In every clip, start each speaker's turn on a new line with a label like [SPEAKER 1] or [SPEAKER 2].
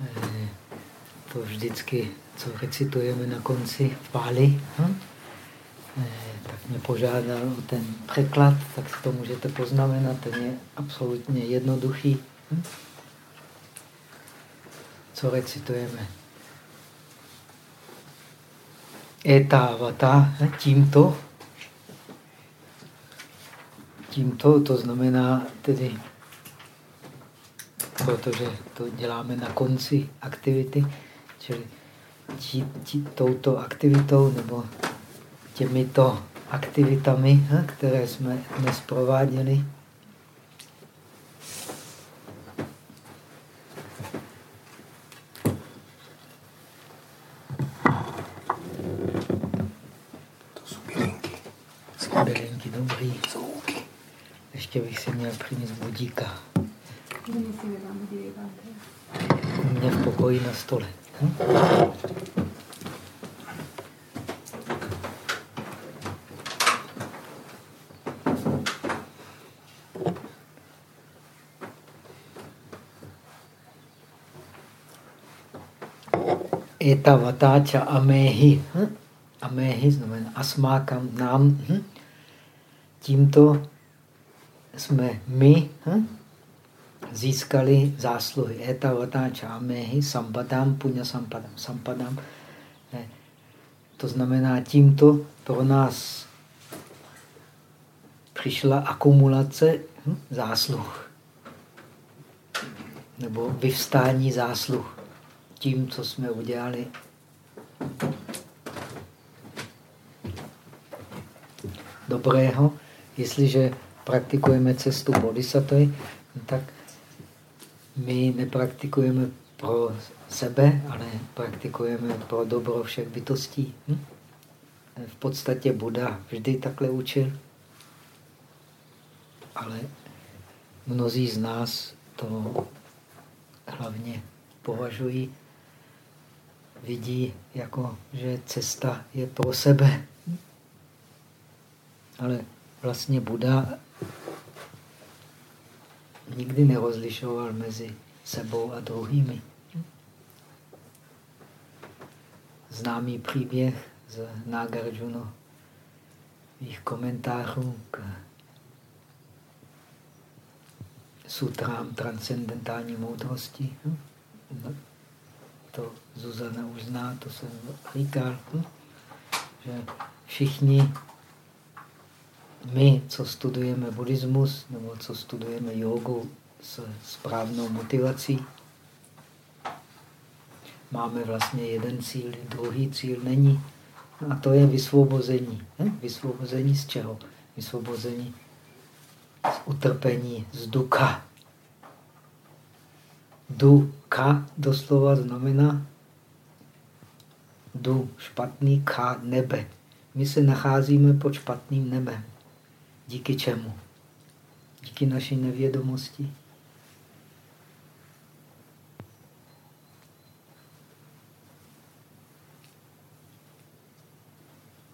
[SPEAKER 1] eh, to vždycky, co recitujeme na konci v Páli, hm? Tak mě požádal o ten překlad, tak si to můžete poznamenat, ten je absolutně jednoduchý. Hm? Co recitujeme? Etavata, eh, tímto, tímto, to znamená tedy, protože to děláme na konci aktivity, čili tí, tí, touto aktivitou nebo těmito aktivitami, které jsme dnes prováděli, Ještě bych si měl přinést budíka. U mě v pokoji na stole. Hm? Eta vatáča amehi. Hm? Amehi znamená asmákam nám. Hm? Tímto jsme my hm, získali zásluhy. Eta vata čámehy sampadám punya sampadám. Sampadám. To znamená, tímto pro nás přišla akumulace hm, zásluh. Nebo vyvstání zásluh. Tím, co jsme udělali. Dobrého, jestliže praktikujeme cestu bodhisattva, tak my nepraktikujeme pro sebe, ale praktikujeme pro dobro všech bytostí. Hm? V podstatě Buddha vždy takhle učil, ale mnozí z nás to hlavně považují, vidí jako, že cesta je pro sebe. Ale vlastně Buddha nikdy nerozlišoval mezi sebou a druhými. Známý příběh z Nagarjuna jejich komentářů k sutrám transcendentální moudrosti. No, to Zuzana už zná, to jsem říkal, že všichni my, co studujeme buddhismus, nebo co studujeme jogu s správnou motivací, máme vlastně jeden cíl, druhý cíl není. A to je vysvobození. Hm? Vysvobození z čeho? Vysvobození z utrpení, z duka. Duka doslova znamená du špatný, ka nebe. My se nacházíme pod špatným nebem. Díky čemu? Díky naší nevědomosti.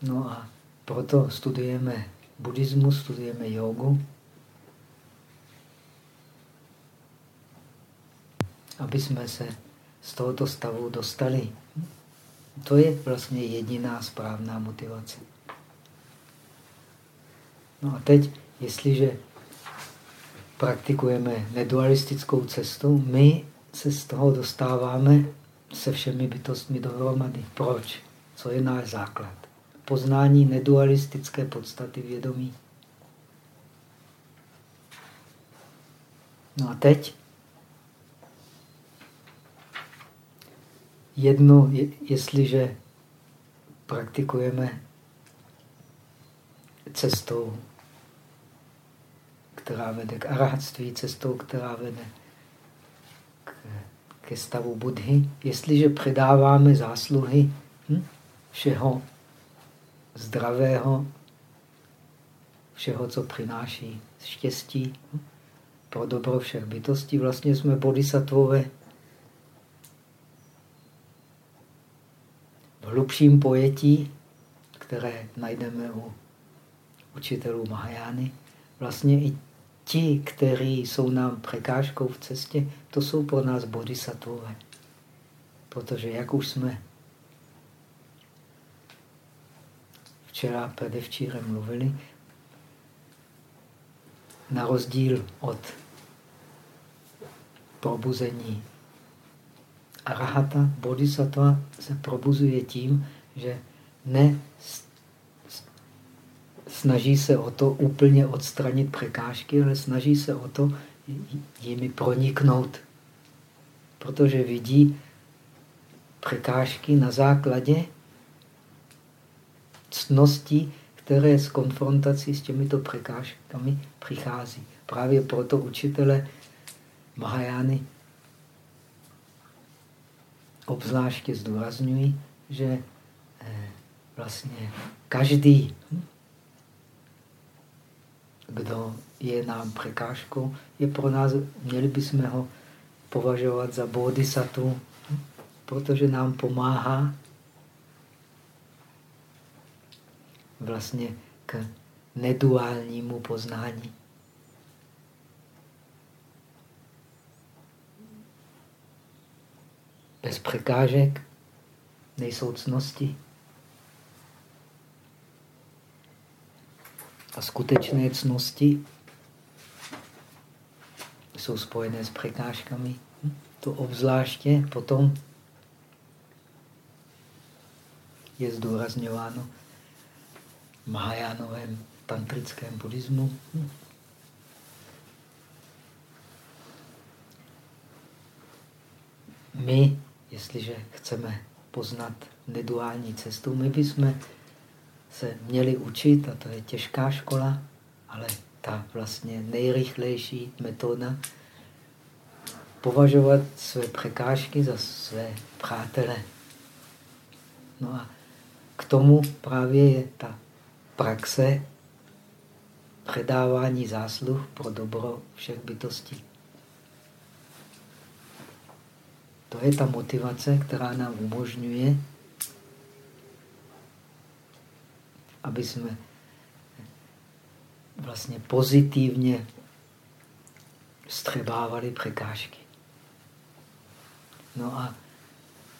[SPEAKER 1] No a proto studujeme buddhismus, studujeme jogu, aby jsme se z tohoto stavu dostali. To je vlastně jediná správná motivace. No a teď, jestliže praktikujeme nedualistickou cestu, my se z toho dostáváme se všemi bytostmi dohromady. Proč? Co je náš základ? Poznání nedualistické podstaty vědomí. No a teď jedno, jestliže praktikujeme cestou která vede k arahatství, cestou, která vede k, ke stavu Budhy. Jestliže předáváme zásluhy hm, všeho zdravého, všeho, co přináší štěstí hm, pro dobro všech bytostí, vlastně jsme bodhisattvové. V hlubším pojetí, které najdeme u učitelů Mahajány, vlastně i ti, kteří jsou nám překážkou v cestě, to jsou pro nás bodhisattvové. Protože jak už jsme včera, předevčírem mluvili, na rozdíl od probuzení arahata, bodhisattva se probuzuje tím, že ne snaží se o to úplně odstranit překážky, ale snaží se o to jimi proniknout. Protože vidí překážky na základě ctností, které s konfrontací s těmito překážkami přichází. Právě proto učitele Mahajány obzvláště zdůrazňují, že eh, vlastně každý, kdo je nám překážkou, je pro nás, měli bychom ho považovat za bodhisattva, protože nám pomáhá vlastně k neduálnímu poznání. Bez překážek nejsou cnosti. A skutečné cnosti jsou spojené s překážkami. To obzvláště potom je zdůrazňováno Mahajánovém tantrickém buddhismu. My, jestliže chceme poznat neduální cestu, my bychom se měli učit, a to je těžká škola, ale ta vlastně nejrychlejší metoda, považovat své překážky za své přátele. No a k tomu právě je ta praxe předávání zásluh pro dobro všech bytostí. To je ta motivace, která nám umožňuje aby jsme vlastně pozitivně střebávali překážky. No a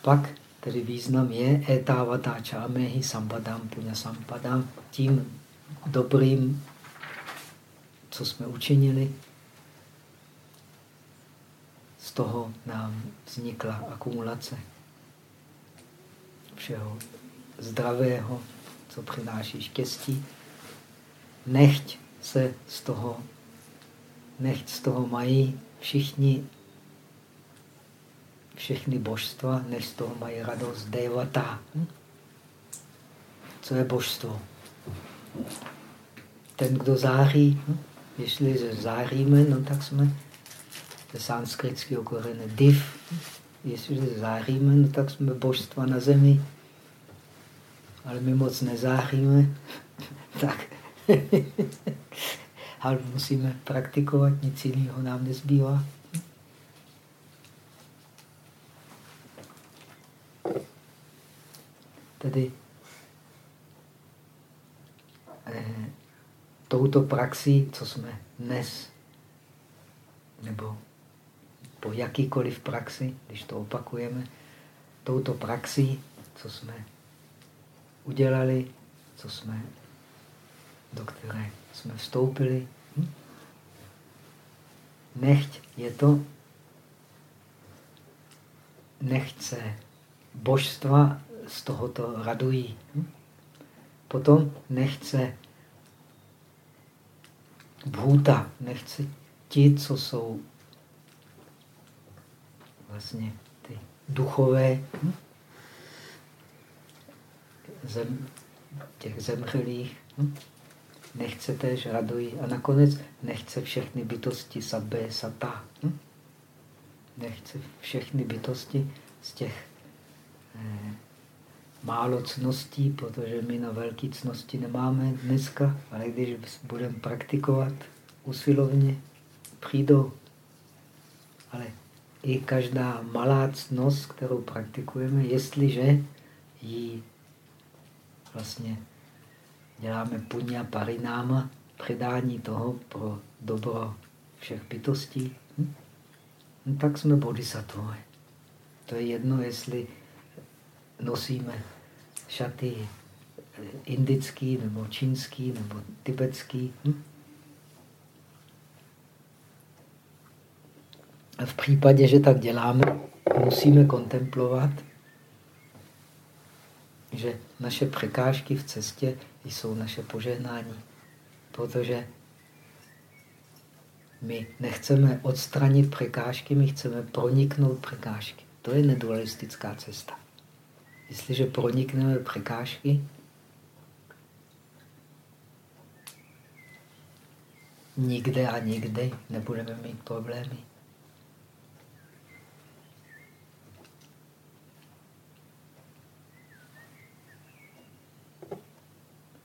[SPEAKER 1] pak tedy význam je etavata čámehi sampadám punya sampadám, tím dobrým, co jsme učinili, z toho nám vznikla akumulace všeho zdravého, co přináší štěstí. Nechť se z toho, nechť z toho mají všichni, všechny božstva, než z toho mají radost devata. Hm? Co je božstvo? Ten, kdo září, hm? jestli záříme, no tak jsme ze sanskritského korene div. Jestli záříme, no tak jsme božstva na zemi ale my moc nezáříme, tak ale musíme praktikovat, nic jiného nám nezbývá. Tedy eh, touto praxí, co jsme dnes, nebo po jakýkoliv praxi, když to opakujeme, touto praxí, co jsme udělali, co jsme, do které jsme vstoupili. Hm? Nechť je to, nechť se božstva z tohoto radují. Hm? Potom nechce bhůta, nechce ti, co jsou vlastně ty duchové, hm? Zem, těch zemřelých. Nechce též radují. A nakonec nechce všechny bytosti sabé sata. Hm? Nechce všechny bytosti z těch eh, málo cností, protože my na velké cnosti nemáme dneska, ale když budeme praktikovat usilovně, přijdou. Ale i každá malá cnost, kterou praktikujeme, jestliže ji vlastně děláme punya parináma, předání toho pro dobro všech bytostí, hm? no, tak jsme bodhisattvové. To je jedno, jestli nosíme šaty indický, nebo čínský, nebo tibetský. Hm? A v případě, že tak děláme, musíme kontemplovat, že naše překážky v cestě jsou naše požehnání. Protože my nechceme odstranit překážky, my chceme proniknout překážky. To je nedualistická cesta. Jestliže pronikneme překážky, nikde a nikdy nebudeme mít problémy.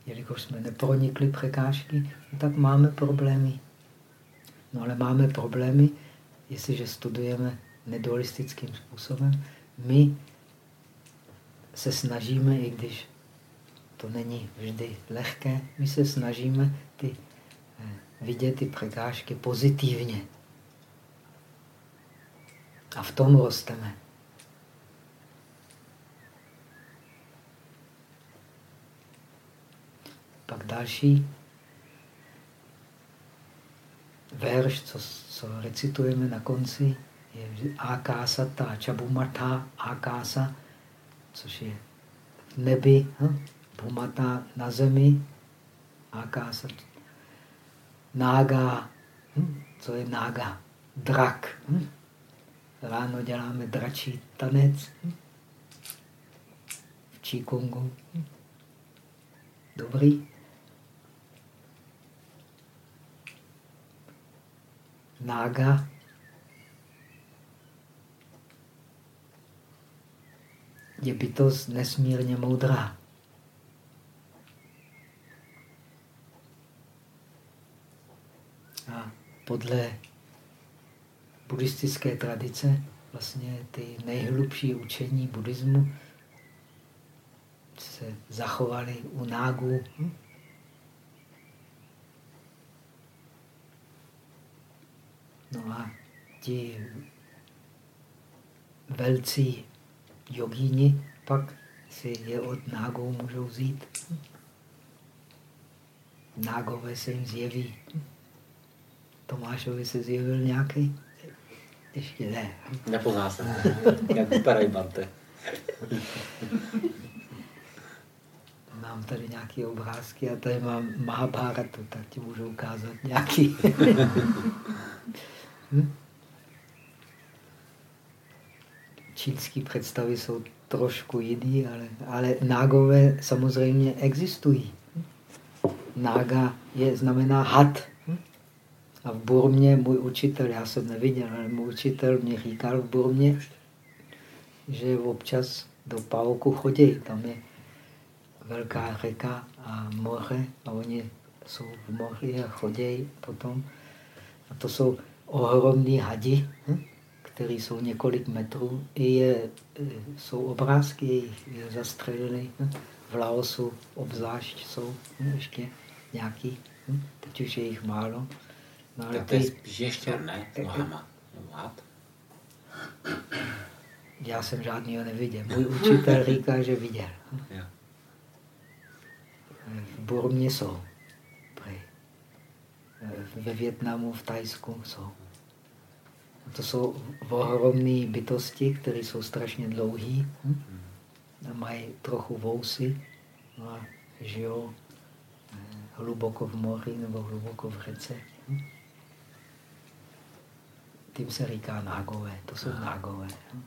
[SPEAKER 1] Jelikož jsme nepronikli překážky, tak máme problémy. No ale máme problémy, jestliže studujeme nedualistickým způsobem. My se snažíme, i když to není vždy lehké, my se snažíme ty, eh, vidět ty překážky pozitivně. A v tom rosteme. Pak další verš, co, co recitujeme na konci, je Akasa ta Čabumata Akasa, což je v nebi, hm? Bumata na zemi, Akasa, Nága, hm? co je Nága? Drak. Hm? Ráno děláme dračí tanec hm? v Číkongu. Hm? Dobrý. Nága je bytost nesmírně moudrá. A podle buddhistické tradice vlastně ty nejhlubší učení buddhismu se zachovaly u nágů. No a ti velcí jogíni pak si je od nágou můžou vzít. Nágové se jim zjeví. Tomášovi se zjevil nějaký? Ještě ne.
[SPEAKER 2] Nepozná se. Jak vypadají bante.
[SPEAKER 1] Mám tady nějaké obrázky a tady mám Mahabharatu, tak ti můžu ukázat nějaký. hm? čínské představy jsou trošku jiný, ale, ale nágové samozřejmě existují. Nága je, znamená had. A v Burmě můj učitel, já jsem neviděl, ale můj učitel mě říkal v Burmě, že občas do Pauku chodí. Tam je velká řeka a moře a oni jsou v moři a chodí potom. A to jsou ohromní hadi. Hm? které jsou několik metrů. I je, jsou obrázky, je zastřelili. V Laosu obzvlášť jsou hm, ještě nějaký, hm, teď už je jich málo.
[SPEAKER 2] No, ale to je spíš ještě ne, nohama.
[SPEAKER 1] Já jsem žádného neviděl. Můj učitel říká, že viděl. V Burmě jsou. Ve Větnamu, v Tajsku jsou. To jsou ohromné bytosti, které jsou strašně dlouhé. Hm? A mají trochu vousy no a žijou eh, hluboko v moři nebo hluboko v řece. Hm? Tím se říká nágové, to jsou nágové. Hm?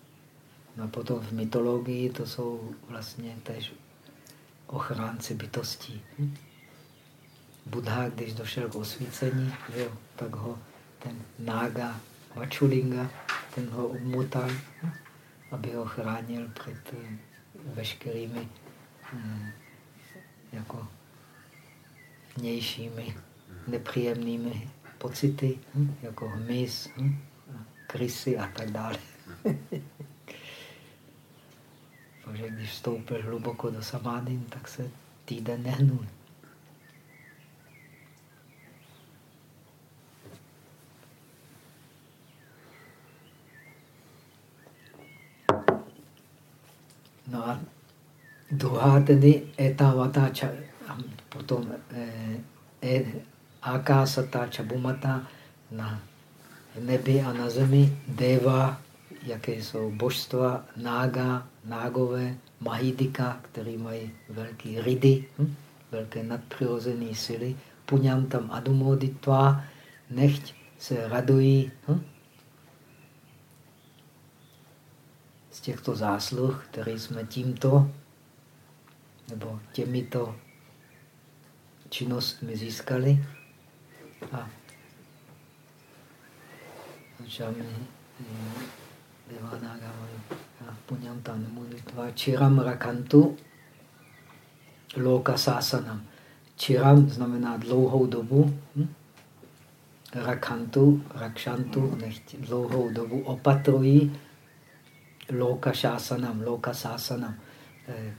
[SPEAKER 1] No a potom v mytologii to jsou vlastně tež ochránci bytostí. Hm? Buddha, když došel k osvícení, jo, tak ho ten nága Vačulinga, ten ho obmotal, aby ho chránil před eh, veškerými eh, jako vnějšími nepříjemnými pocity, hm, jako hmyz, hm, krysy a tak dále. Takže když vstoupil hluboko do samády, tak se týden nehnul. No a druhá tedy etavata, potom eh, e, akásata, čabumata na nebi a na zemi, deva, jaké jsou božstva, nága, nágové, mahidika, který mají velký ridy, hm? velké nadpřirozené síly, puňam tam adumoditva, nechť se radují hm? Z těchto zásluh, které jsme tímto nebo těmito činnostmi získali. A začáme Punyamtan modlitva Chiram Rakantu Loka Sasanam. Chiram znamená dlouhou dobu. Hm? Rakantu, Rakšantu, nechť dlouhou dobu opatrují Loka Sásanam, Loka Sásanam. Eh,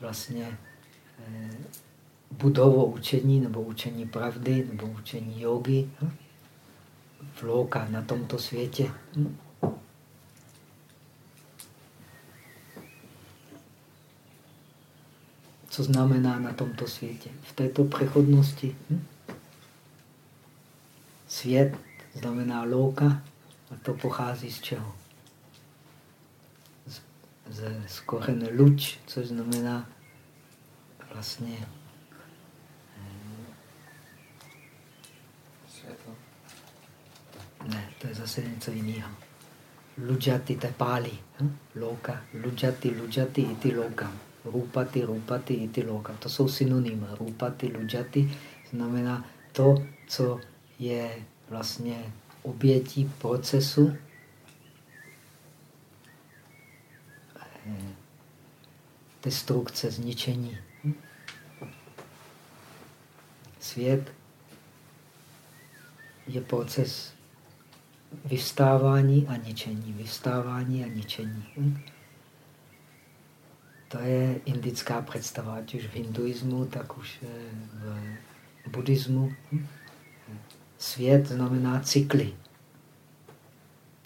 [SPEAKER 1] vlastně eh, budovo učení nebo učení pravdy nebo učení jogy hm? v Loka na tomto světě. Hm? Co znamená na tomto světě? V této přechodnosti. Hm? Svět znamená louka a to pochází z čeho? Z, z, z kořene luč, což znamená vlastně
[SPEAKER 2] Světlo.
[SPEAKER 1] Ne, to je zase něco jiného. Lujati tepáli. Hm? Louka. Lujati, lujati, iti louka. Rupati, rupati, iti loka. To jsou synonymy. Rupati, lujati znamená to, co je vlastně obětí procesu eh, destrukce, zničení. Svět je proces vystávání a ničení, vystávání a ničení. To je indická představa, ať už v hinduismu, tak už eh, v buddhismu. Svět znamená cykly.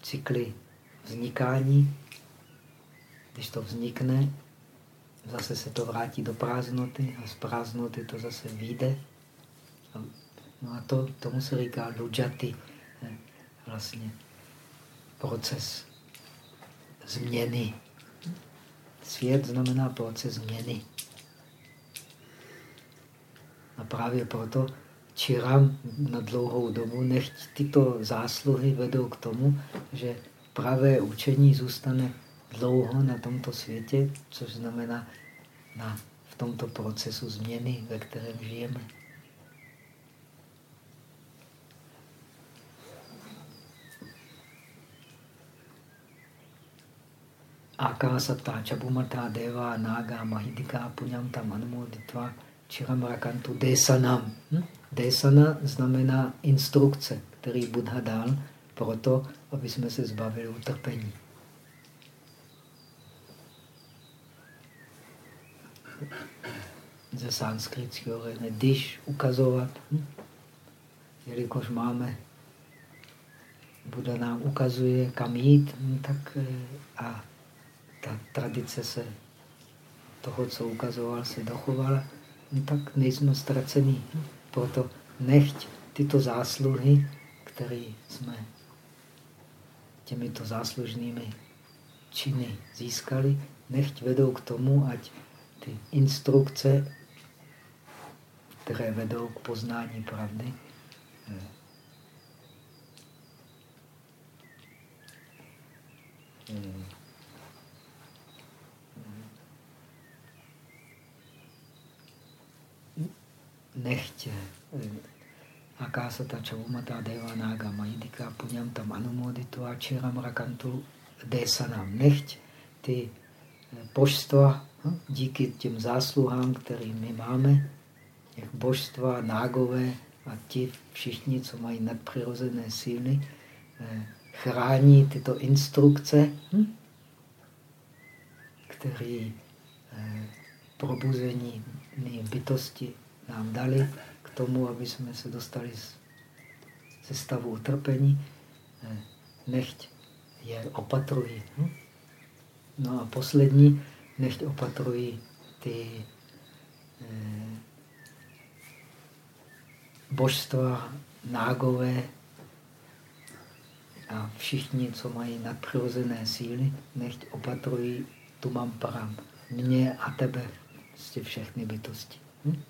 [SPEAKER 1] Cykly vznikání. Když to vznikne, zase se to vrátí do prázdnoty a z prázdnoty to zase vyjde. No a to, tomu se říká lujati, eh, vlastně proces změny. Svět znamená proces změny. A právě proto čirám na dlouhou dobu, nechť tyto zásluhy vedou k tomu, že pravé učení zůstane dlouho na tomto světě, což znamená na, v tomto procesu změny, ve kterém žijeme. Akásata, Čabumata, Deva, Naga, Mahidika, Punyamta, Manumoditva, Chiramrakantu, Desanam. Hm? Desana znamená instrukce, který Buddha dal proto, aby jsme se zbavili utrpení. Ze sanskritského když ukazovat, hm? jelikož máme, Buddha nám ukazuje, kam jít, hm, tak eh, a ta tradice se toho, co ukazoval, se dochovala, no tak nejsme ztracení. Proto nechť tyto zásluhy, které jsme těmito záslužnými činy získali, nechť vedou k tomu, ať instrukce, které vedou k poznání pravdy, nechtě Akásata Čavumata Deva Naga Mahidika Punyam tam Anumoditu Ačiram Rakantu Desanam. Nechť ty hm, díky těm zásluhám, které my máme, těch božstva, nágové a ti všichni, co mají nadpřirozené síly, eh, chrání tyto instrukce, hm, které eh, probuzení bytosti nám dali k tomu, aby jsme se dostali ze stavu utrpení, eh, nechť je opatrují. Hm? No a poslední, nechť opatrují ty eh, božstva, nágové a všichni, co mají nadpřirozené síly, nechť opatrují tu mám param. Mě a tebe, prostě všechny bytosti. Hm?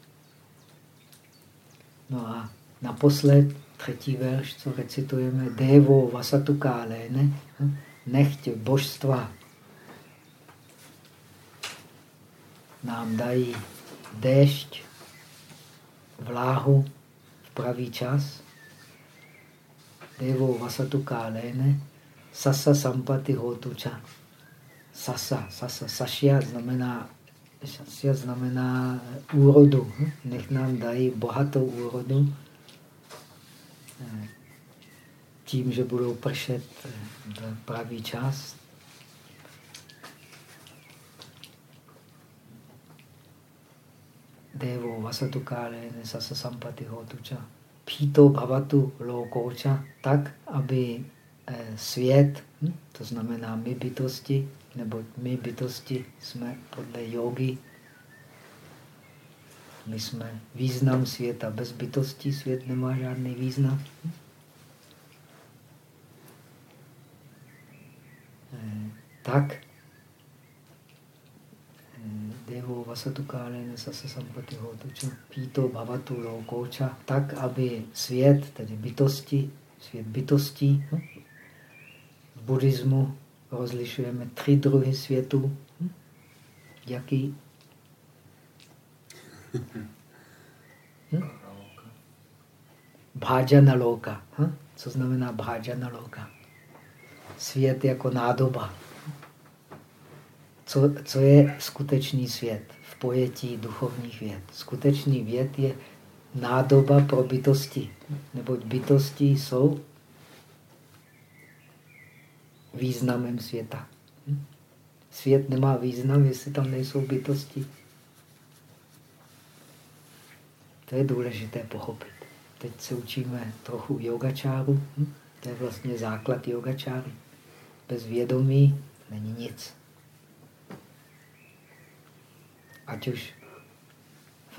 [SPEAKER 1] No a naposled, třetí verš, co recitujeme, Devo vasatu kálene, hm? nechť božstva nám dají déšť, vláhu v pravý čas. Devo vasatu kálene, sasa sampati hotuča. Sasa, sasa, sašia znamená, sašia znamená úrodu. Nech nám dají bohatou úrodu eh, tím, že budou pršet eh, v pravý čas, Devo vasatu kálene sasa sampati hotuča. Píto bhavatu lokoča, tak, aby svět, to znamená my bytosti, nebo my bytosti jsme podle jogy, my jsme význam světa bez bytosti, svět nemá žádný význam. Hm? Eh, tak, devo vasatu kálene sasa sampati hotuča píto bhavatu lokoča, tak, aby svět, tedy bytosti, svět bytostí, v buddhismu rozlišujeme tři druhy světů. Hm? Jaký? Hm? Bhajana loka. Hm? Co znamená bhajana loka? Svět jako nádoba co, co je skutečný svět v pojetí duchovních věd. Skutečný věd je nádoba pro bytosti, neboť bytosti jsou významem světa. Svět nemá význam, jestli tam nejsou bytosti. To je důležité pochopit. Teď se učíme trochu yogačáru. To je vlastně základ yogačáry. Bez vědomí není nic. Ať už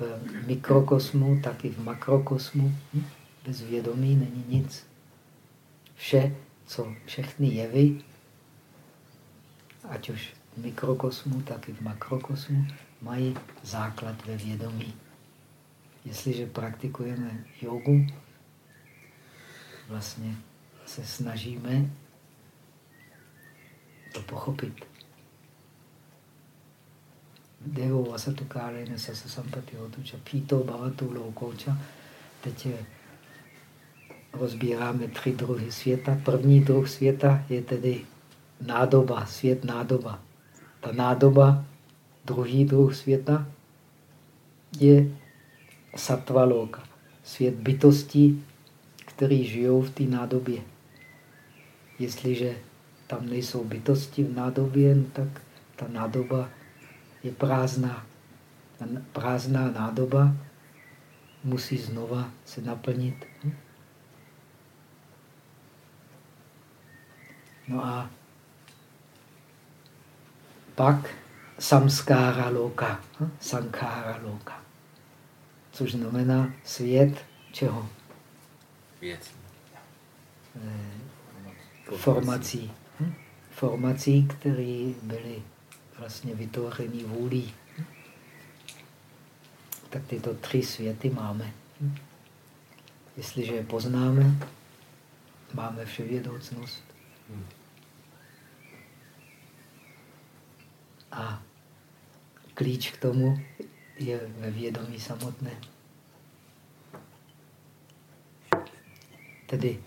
[SPEAKER 1] v mikrokosmu, tak i v makrokosmu. Bez vědomí není nic. Vše, co všechny jevy, ať už v mikrokosmu, tak i v makrokosmu, mají základ ve vědomí. Jestliže praktikujeme jogu, vlastně se snažíme to pochopit. Devo vasatu kálene sasa sampati hotuča píto bhavatu loukoča. Teď rozbíráme tři druhy světa. První druh světa je tedy nádoba, svět nádoba. Ta nádoba, druhý druh světa, je satvaloka, svět bytostí, který žijou v té nádobě. Jestliže tam nejsou bytosti v nádobě, no tak ta nádoba je prázdná. Ta prázdná nádoba musí znova se naplnit. No a pak samskára loka, hm? sankára loka, což znamená svět čeho?
[SPEAKER 2] Věc.
[SPEAKER 1] Eh, formací. Hm? Formací, které byly vlastně vytvoření vůlí. Tak tyto tři světy máme. Jestliže je poznáme, máme vševědoucnost. A klíč k tomu je ve vědomí samotné. Tedy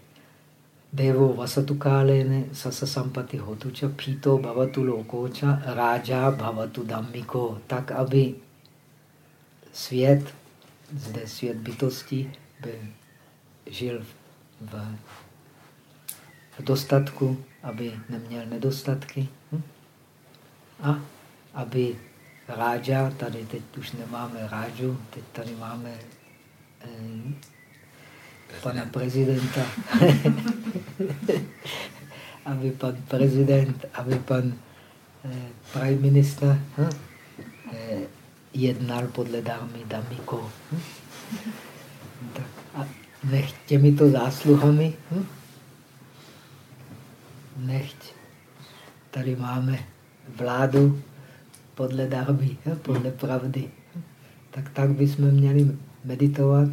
[SPEAKER 1] Devo vasatu kálene sasa sampati hotuča píto bhavatu lokoča rája bhavatu dhammiko. Tak, aby svět, zde svět bytosti, by žil v, v dostatku, aby neměl nedostatky. Hm? A aby ráža, tady teď už nemáme rážu, teď tady máme eh, pana prezidenta, aby pan prezident, aby pan eh, prime minister hm? eh, jednal podle darmy Damiko. Hm? A nech těmito zásluhami, hm? nechť tady máme vládu podle darby, hm? podle pravdy. Hm? Tak tak bychom měli meditovat.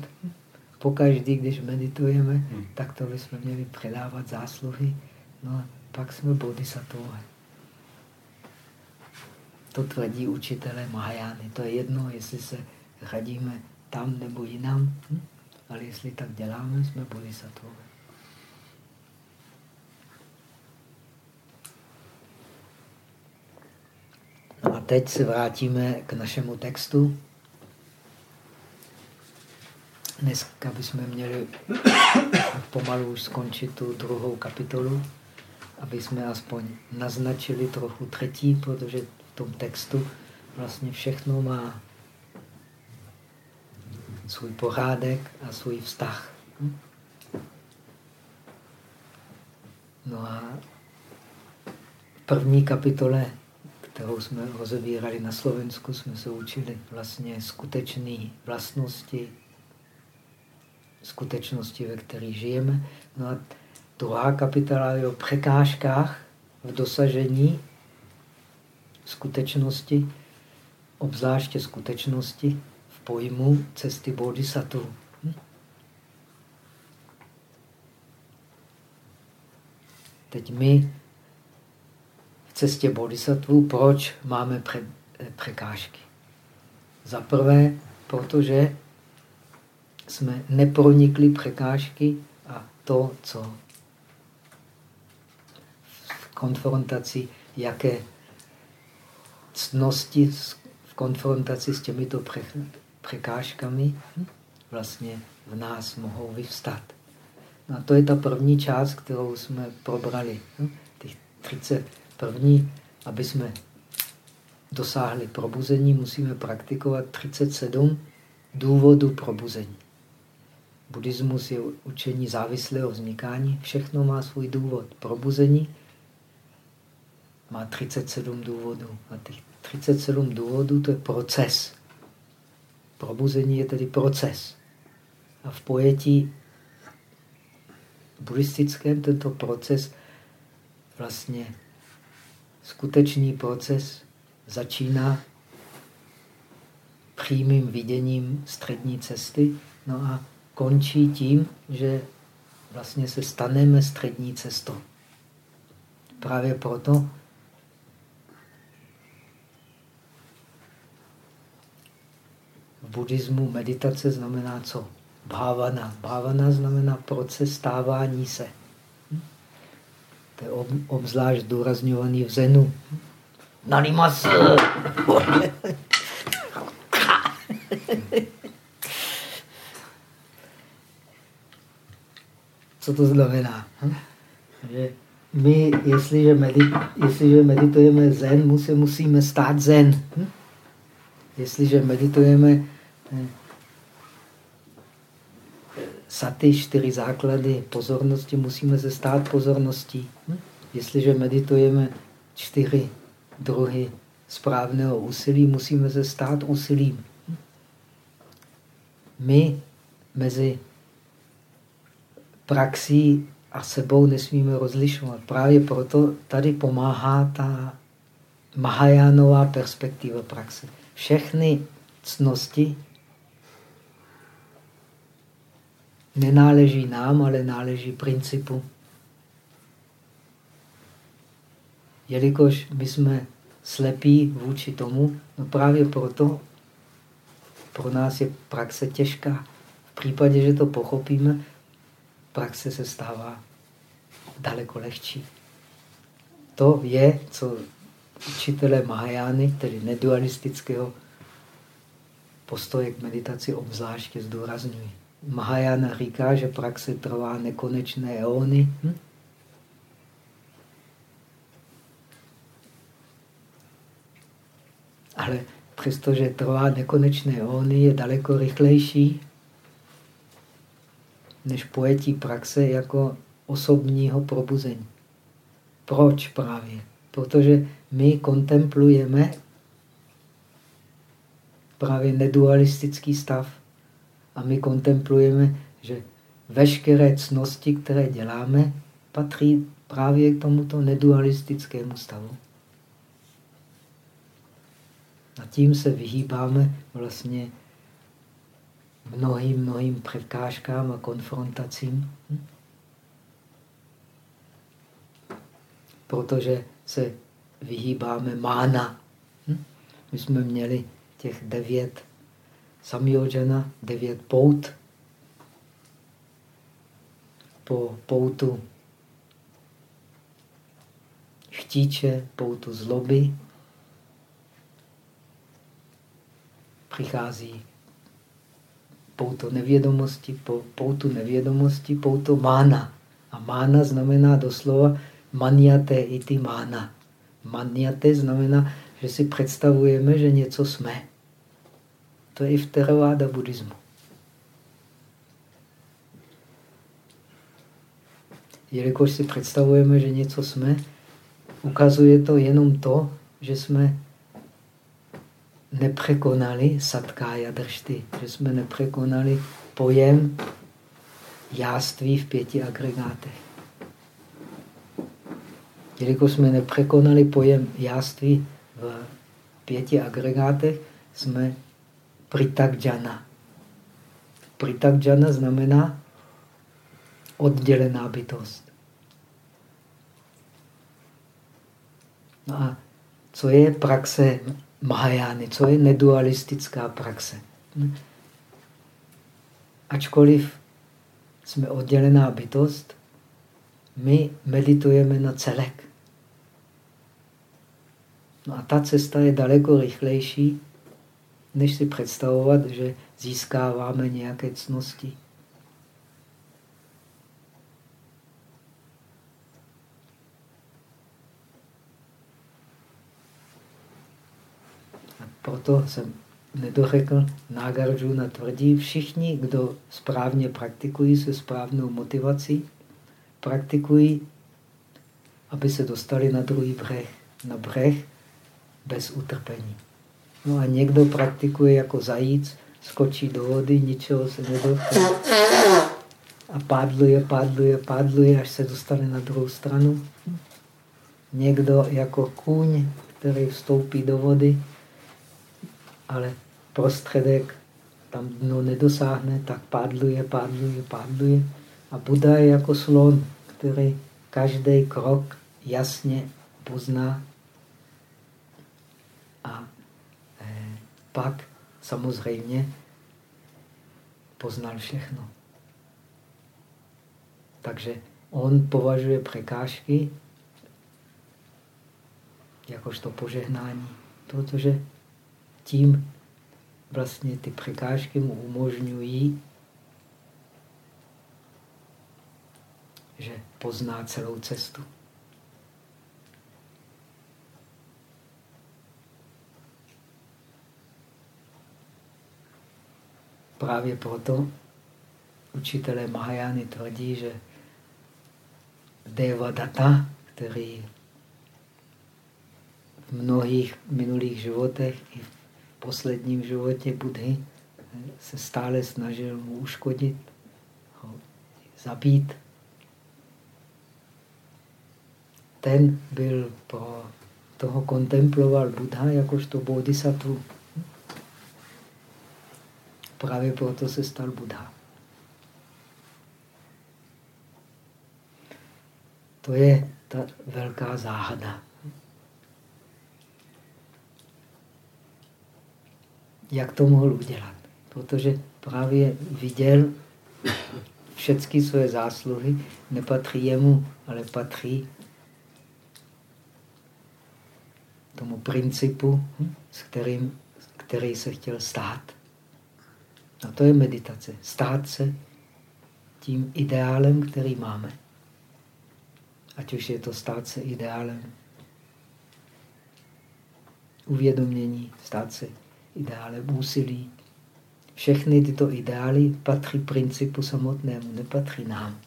[SPEAKER 1] Pokaždý, když meditujeme, hmm. tak to bychom měli předávat zásluhy. No a pak jsme bodhisattvové. To tvrdí učitelé Mahajány. To je jedno, jestli se radíme tam nebo jinam, hm? ale jestli tak děláme, jsme bodhisattvové. No a teď se vrátíme k našemu textu. Dneska bychom měli pomalu už skončit tu druhou kapitolu, aby jsme aspoň naznačili trochu třetí, protože v tom textu vlastně všechno má svůj pořádek a svůj vztah. No a v první kapitole, kterou jsme rozebírali na Slovensku, jsme se učili vlastně skutečné vlastnosti skutečnosti, ve které žijeme. No a druhá kapitola je o překážkách v dosažení skutečnosti, obzvláště skutečnosti v pojmu cesty bodhisattva. Hm? Teď my v cestě bodhisattva, proč máme pre, překážky? Za prvé, protože jsme nepronikli překážky a to, co v konfrontaci, jaké cnosti v konfrontaci s těmito překážkami hm, vlastně v nás mohou vyvstat. No a to je ta první část, kterou jsme probrali. Hm, těch 30 první, aby jsme dosáhli probuzení, musíme praktikovat 37 důvodů probuzení. Buddhismus je učení závislého vznikání. Všechno má svůj důvod. Probuzení má 37 důvodů. A těch 37 důvodů to je proces. Probuzení je tedy proces. A v pojetí buddhistickém tento proces vlastně skutečný proces začíná přímým viděním střední cesty. No a končí tím, že vlastně se staneme střední cestou. Právě proto v buddhismu meditace znamená co? Bhavana. Bhavana znamená proces stávání se. To je obzvlášť zdůrazňovaný v Zenu. Nanimasu! Co to znamená? Hm? Že my, jestliže, medit, jestliže meditujeme zen, musí, musíme stát zen. Hm? Jestliže meditujeme hm, saty, čtyři základy pozornosti, musíme se stát pozorností. Hm? Jestliže meditujeme čtyři druhy správného úsilí, musíme se stát úsilím. My mezi praxí a sebou nesmíme rozlišovat. Právě proto tady pomáhá ta Mahajánová perspektiva praxe. Všechny cnosti nenáleží nám, ale náleží principu. Jelikož my jsme slepí vůči tomu, no právě proto pro nás je praxe těžká. V případě, že to pochopíme, praxe se stává daleko lehčí. To je, co učitelé Mahajány, tedy nedualistického postoje k meditaci obzvláště zdůrazňují. Mahajana říká, že praxe trvá nekonečné eony. Hm? Ale přestože trvá nekonečné eony, je daleko rychlejší než pojetí praxe jako osobního probuzení. Proč právě? Protože my kontemplujeme právě nedualistický stav. A my kontemplujeme, že veškeré cnosti, které děláme, patří právě k tomuto nedualistickému stavu. A tím se vyhýbáme vlastně mnohým, mnohým překážkám a konfrontacím. Hm? Protože se vyhýbáme mána. Hm? My jsme měli těch devět samyojana, devět pout. Po poutu chtíče, poutu zloby přichází pouto nevědomosti, po poutu nevědomosti, pouto mána. A mána znamená doslova maniate iti mána. Maniate znamená, že si představujeme, že něco jsme. To je i v teraváda buddhismu. Jelikož si představujeme, že něco jsme, ukazuje to jenom to, že jsme nepřekonali satkája držty, že jsme nepřekonali pojem jáství v pěti agregátech. Jelikož jsme nepřekonali pojem jáství v pěti agregátech, jsme pritakjana. Pritakjana znamená oddělená bytost. No a co je praxe Mahajány, co je nedualistická praxe? Ačkoliv jsme oddělená bytost, my meditujeme na celek. No a ta cesta je daleko rychlejší, než si představovat, že získáváme nějaké cnosti. A proto jsem nedořekl, Nagarjuna tvrdí, všichni, kdo správně praktikují se správnou motivací, praktikují, aby se dostali na druhý břeh, na břeh bez utrpení. No a někdo praktikuje jako zajíc, skočí do vody, ničeho se nedotkne a pádluje, pádluje, pádluje, až se dostane na druhou stranu. Někdo jako kůň, který vstoupí do vody, ale prostředek tam dno nedosáhne, tak pádluje, pádluje, pádluje. A Buda je jako slon, který každý krok jasně pozná a eh, pak samozřejmě poznal všechno. Takže on považuje překážky jakožto požehnání, protože tím vlastně ty překážky mu umožňují, že pozná celou cestu. Právě proto učitelé Mahajány tvrdí, že Devadatta, který v mnohých minulých životech i v posledním životě Budhy se stále snažil mu uškodit, ho zabít. Ten byl pro toho kontemploval Buddha jakožto bodhisattva. Právě proto se stal Buddha. To je ta velká záhada. Jak to mohl udělat? Protože právě viděl všechny své zásluhy, nepatří jemu, ale patří tomu principu, s kterým, který se chtěl stát. A to je meditace. Stát se tím ideálem, který máme. Ať už je to stát se ideálem uvědomění, stát se ideálem úsilí. Všechny tyto ideály patří principu samotnému, nepatří nám.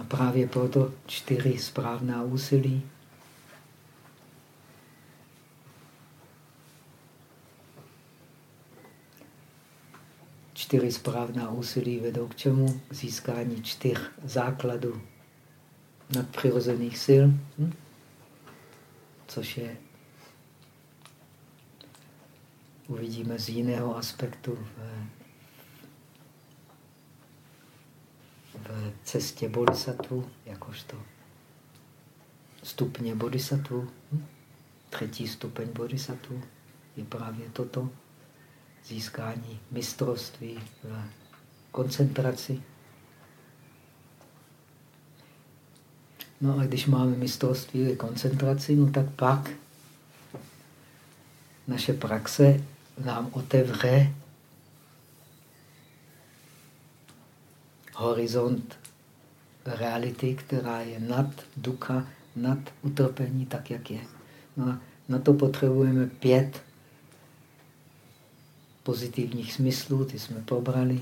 [SPEAKER 1] A právě proto čtyři správná úsilí. Čtyři správná úsilí vedou k čemu? K získání čtyř základů nadpřirozených sil, hm? což je, uvidíme z jiného aspektu v, v cestě bodhisattva, jakožto stupně bodhisattva. Hm? Třetí stupeň bodhisattva je právě toto získání mistrovství v koncentraci. No a když máme mistrovství v koncentraci, no tak pak naše praxe otevře horizont reality, která je nad ducha, nad utrpení, tak jak je. No a na to potřebujeme pět pozitivních smyslů, ty jsme pobrali.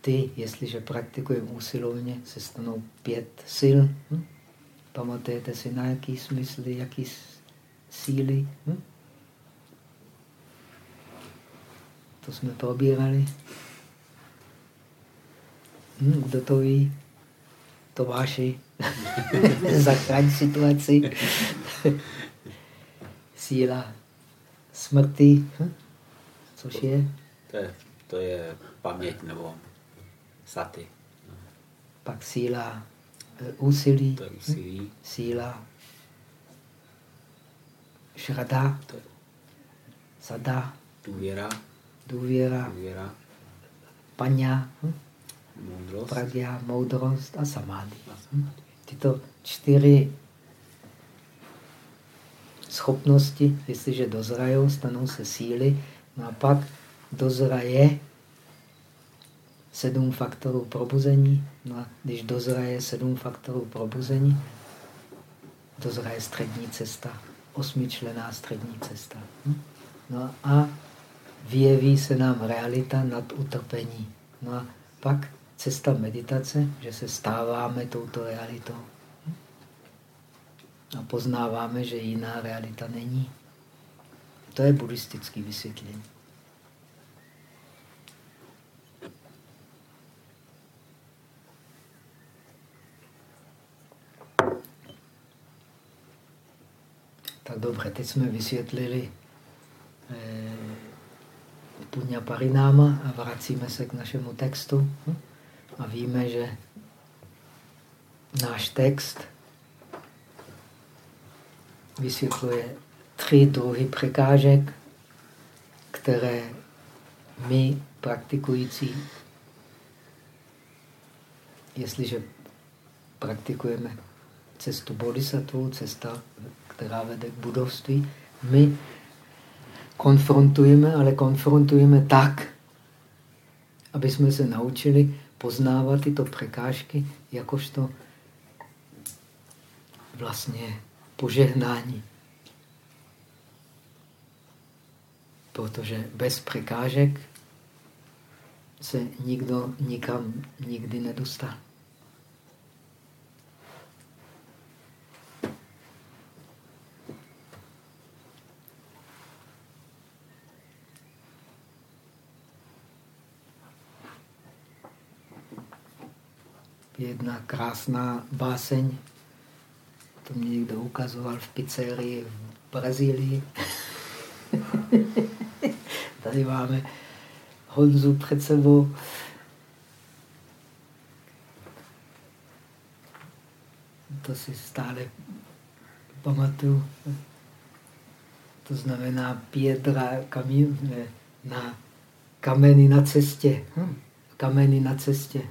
[SPEAKER 1] Ty, jestliže praktikujeme úsilovně, se stanou pět sil. Hm? Pamatujete si na jaký smysly, jaký síly? Hm? To jsme probírali. Hm, kdo to ví? Tomáši. Zachraň situaci. Síla smrti. Hm? Což je?
[SPEAKER 2] To je, to je paměť nebo saty.
[SPEAKER 1] Pak síla e, úsilí.
[SPEAKER 2] To je úsilí.
[SPEAKER 1] Síla šrada.
[SPEAKER 2] To
[SPEAKER 1] sada.
[SPEAKER 2] důvěra.
[SPEAKER 1] Důvěra.
[SPEAKER 2] Důvěra.
[SPEAKER 1] Paňa. Hm?
[SPEAKER 2] Moudrost.
[SPEAKER 1] Pragya, moudrost a samády. Hm? Tyto čtyři schopnosti, jestliže dozrajou, stanou se síly, no a pak dozraje sedm faktorů probuzení. No a když dozraje sedm faktorů probuzení, dozraje střední cesta, osmičlená střední cesta. Hm? No a vyjeví se nám realita nad utrpení. No a pak cesta meditace, že se stáváme touto realitou. A poznáváme, že jiná realita není. To je buddhistický vysvětlení. Tak dobře, teď jsme vysvětlili eh, Punya Parináma a vracíme se k našemu textu. A víme, že náš text vysvětluje tři druhy překážek, které my praktikující, jestliže praktikujeme cestu bodhisattva, cesta, která vede k budovství, my konfrontujeme, ale konfrontujeme tak, aby jsme se naučili poznávat tyto překážky jakožto vlastně požehnání. Protože bez překážek se nikdo nikam nikdy nedostal. Jedna krásná báseň. To mě někdo ukazoval v pizzerii v Brazílii. Tady máme Honzu před sebou. To si stále pamatuju. To znamená pědra kamí, na kameny na cestě. Hm? Kameny na cestě.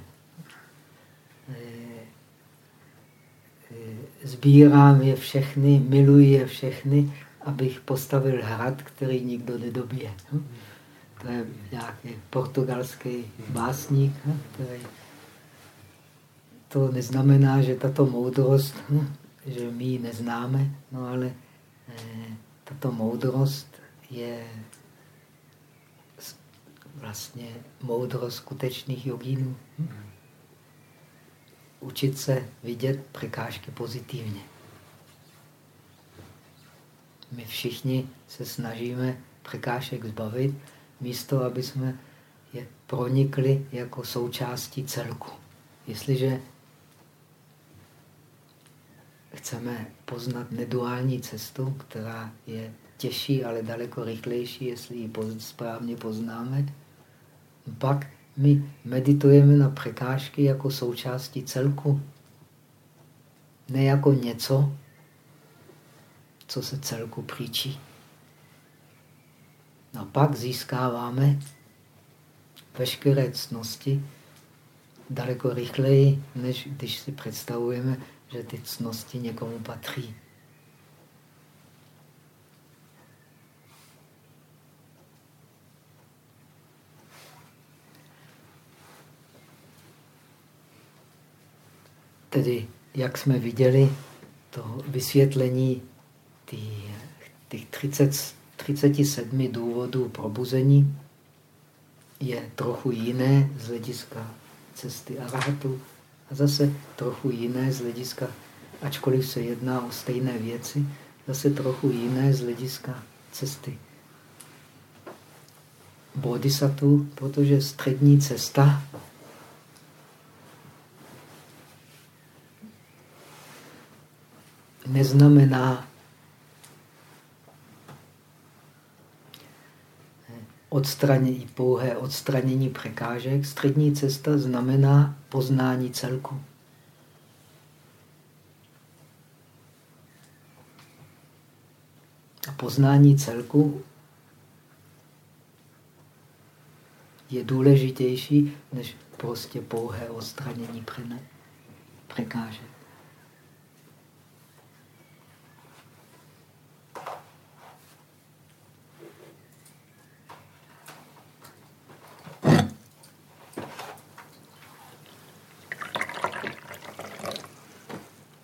[SPEAKER 1] Sbírám je všechny, miluji je všechny, abych postavil hrad, který nikdo nedobije. Hm? To je nějaký portugalský básník, hm? který... To neznamená, že tato moudrost, hm? že my ji neznáme, no ale eh, tato moudrost je vlastně moudrost skutečných jogínů. Učit se vidět překážky pozitivně. My všichni se snažíme překážek zbavit, místo aby jsme je pronikli jako součástí celku. Jestliže chceme poznat neduální cestu, která je těžší, ale daleko rychlejší, jestli ji správně poznáme, pak my meditujeme na překážky jako součástí celku. Ne jako něco, co se celku příčí. A pak získáváme veškeré cnosti daleko rychleji, než když si představujeme, že ty cnosti někomu patří. Tedy, jak jsme viděli, to vysvětlení těch 30, 37 důvodů probuzení je trochu jiné z hlediska cesty arahatu a zase trochu jiné z hlediska, ačkoliv se jedná o stejné věci, zase trochu jiné z hlediska cesty bodhisattva, protože střední cesta neznamená odstranění, pouhé odstranění překážek. Střední cesta znamená poznání celku. A poznání celku je důležitější než prostě pouhé odstranění překážek.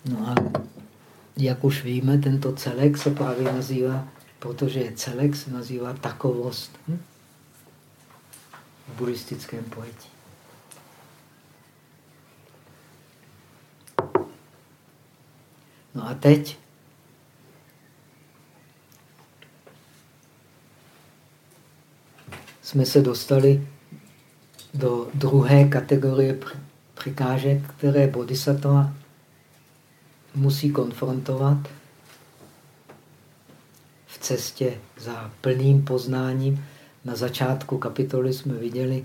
[SPEAKER 1] No a jak už víme, tento celek se právě nazývá, protože je celek, se nazývá takovost hm? v buddhistickém pojetí. No a teď jsme se dostali do druhé kategorie překážek, které bodhisattva musí konfrontovat v cestě za plným poznáním. Na začátku kapitoly jsme viděli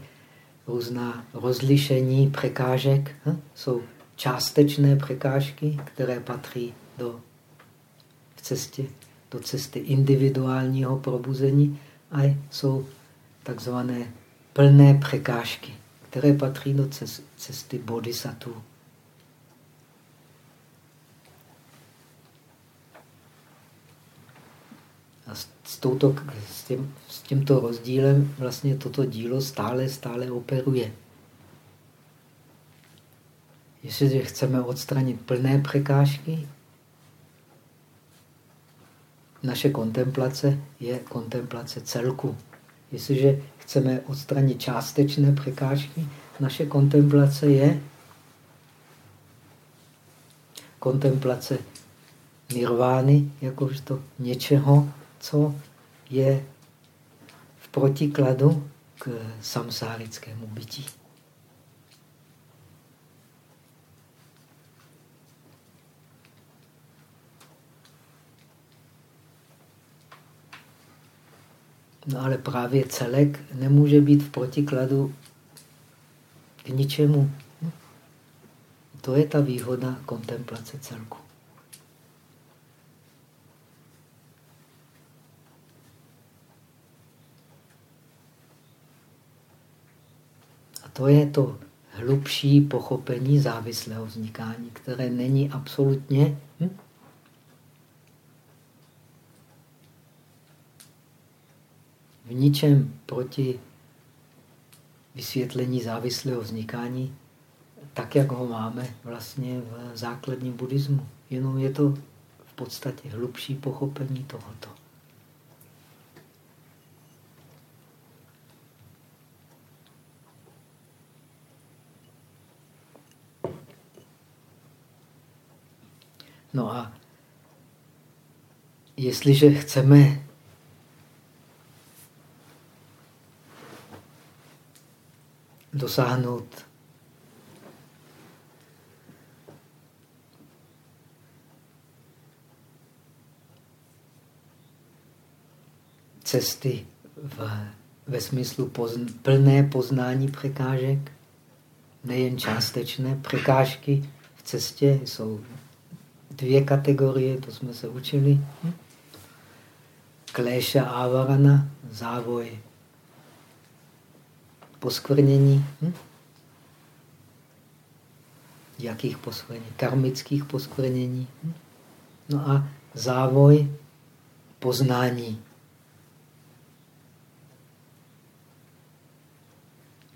[SPEAKER 1] různá rozlišení překážek. Hm? Jsou částečné překážky, které patří do, v cestě, do cesty individuálního probuzení a jsou takzvané plné překážky, které patří do cesty bodhisattva. A s, touto, s, tím, s tímto rozdílem vlastně toto dílo stále, stále operuje. Jestliže chceme odstranit plné překážky, naše kontemplace je kontemplace celku. Jestliže chceme odstranit částečné překážky, naše kontemplace je kontemplace nirvány, jakožto něčeho, co je v protikladu k samsárickému bytí. No ale právě celek nemůže být v protikladu k ničemu. To je ta výhoda kontemplace celku. To je to hlubší pochopení závislého vznikání, které není absolutně hm? v ničem proti vysvětlení závislého vznikání, tak, jak ho máme vlastně v základním buddhismu. Jenom je to v podstatě hlubší pochopení tohoto. No a jestliže chceme dosáhnout cesty v, ve smyslu pozn, plné poznání překážek, nejen částečné. Překážky v cestě jsou dvě kategorie, to jsme se učili. Kléša avarana, závoj poskvrnění. Jakých poskvrnění? Karmických poskvrnění. No a závoj poznání.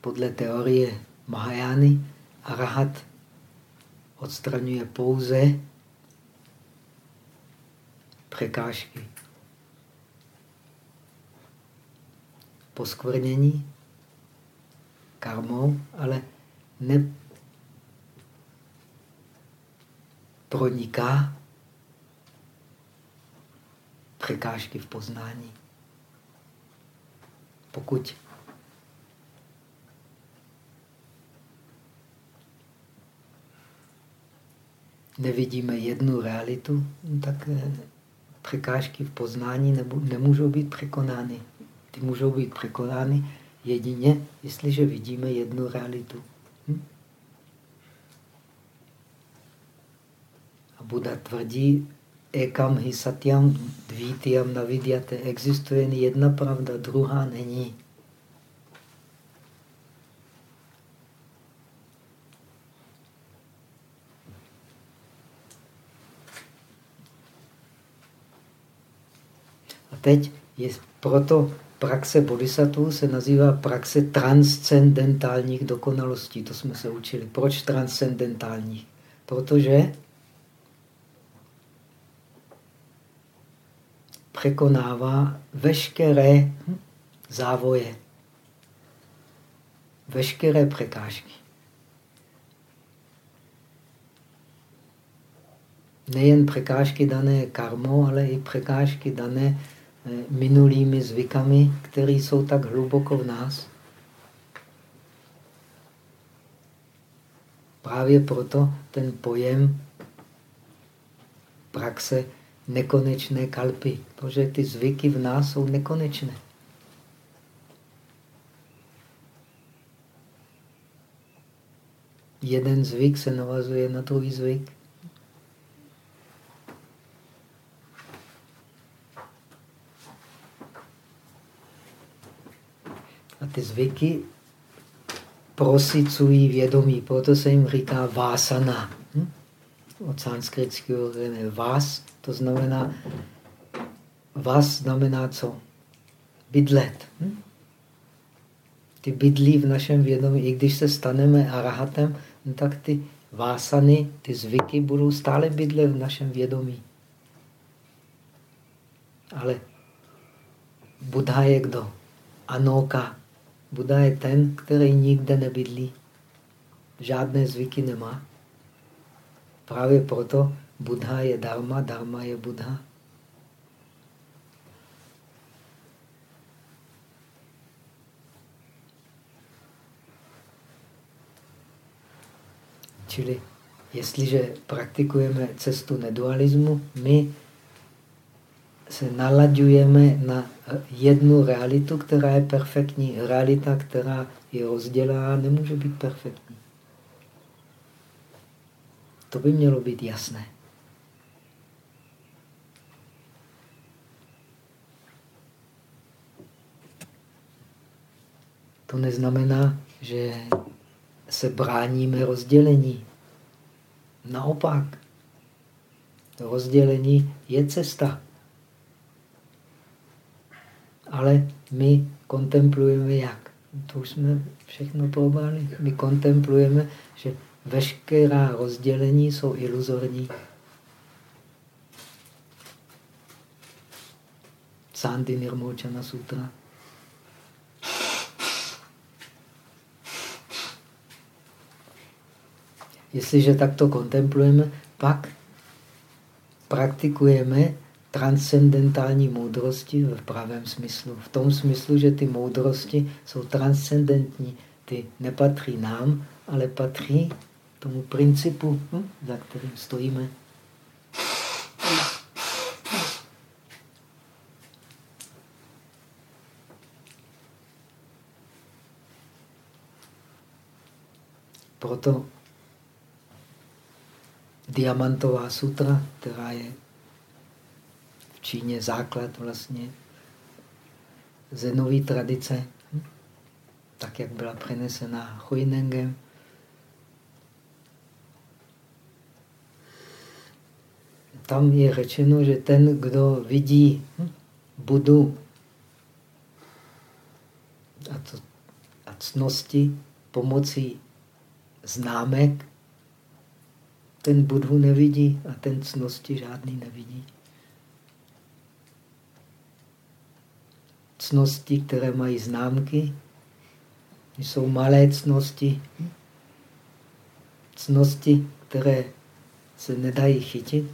[SPEAKER 1] Podle teorie Mahajány Arahat odstraňuje pouze překážky. Poskvrnění karmou, ale ne proniká překážky v poznání. Pokud nevidíme jednu realitu, tak eh, překážky v poznání nemůžou být překonány. Ty můžou být překonány jedině, jestliže vidíme jednu realitu. Hm? A Buddha tvrdí, ekam hi satyam dvítiam navidyate. Existuje jen jedna pravda, druhá není. Teď je proto praxe bodhisattva se nazývá praxe transcendentálních dokonalostí. To jsme se učili. Proč transcendentální? Protože překonává veškeré závoje, veškeré překážky. Nejen překážky dané karmou, ale i překážky dané minulými zvykami, které jsou tak hluboko v nás. Právě proto ten pojem praxe nekonečné kalpy, protože ty zvyky v nás jsou nekonečné. Jeden zvyk se navazuje na druhý zvyk. Ty zvyky prosicují vědomí, proto se jim říká vásana. Hm? Od sanskritského vás, to znamená, vás znamená co? Bydlet. Hm? Ty bydlí v našem vědomí. I když se staneme arahatem, no tak ty vásany, ty zvyky budou stále bydlet v našem vědomí. Ale Buddha je kdo? Anoka. Buda je ten, který nikde nebydlí. Žádné zvyky nemá. Právě proto Buddha je dharma, dharma je Buddha. Čili jestliže praktikujeme cestu nedualismu, my se nalaďujeme na jednu realitu, která je perfektní. Realita, která je rozdělá, nemůže být perfektní. To by mělo být jasné. To neznamená, že se bráníme rozdělení. Naopak, rozdělení je cesta ale my kontemplujeme jak? To už jsme všechno probrali. My kontemplujeme, že veškerá rozdělení jsou iluzorní. Sandy Nirmochana Sutra. Jestliže takto kontemplujeme, pak praktikujeme transcendentální moudrosti v pravém smyslu. V tom smyslu, že ty moudrosti jsou transcendentní. Ty nepatří nám, ale patří tomu principu, hm, za kterým stojíme. Proto diamantová sutra, která je Číně základ vlastně zenové tradice, tak jak byla přenesena Huinengem. Tam je řečeno, že ten, kdo vidí Budu a, to, a cnosti pomocí známek, ten Budhu nevidí a ten cnosti žádný nevidí. Cnosti, které mají známky, jsou malé cnosti. Cnosti, které se nedají chytit.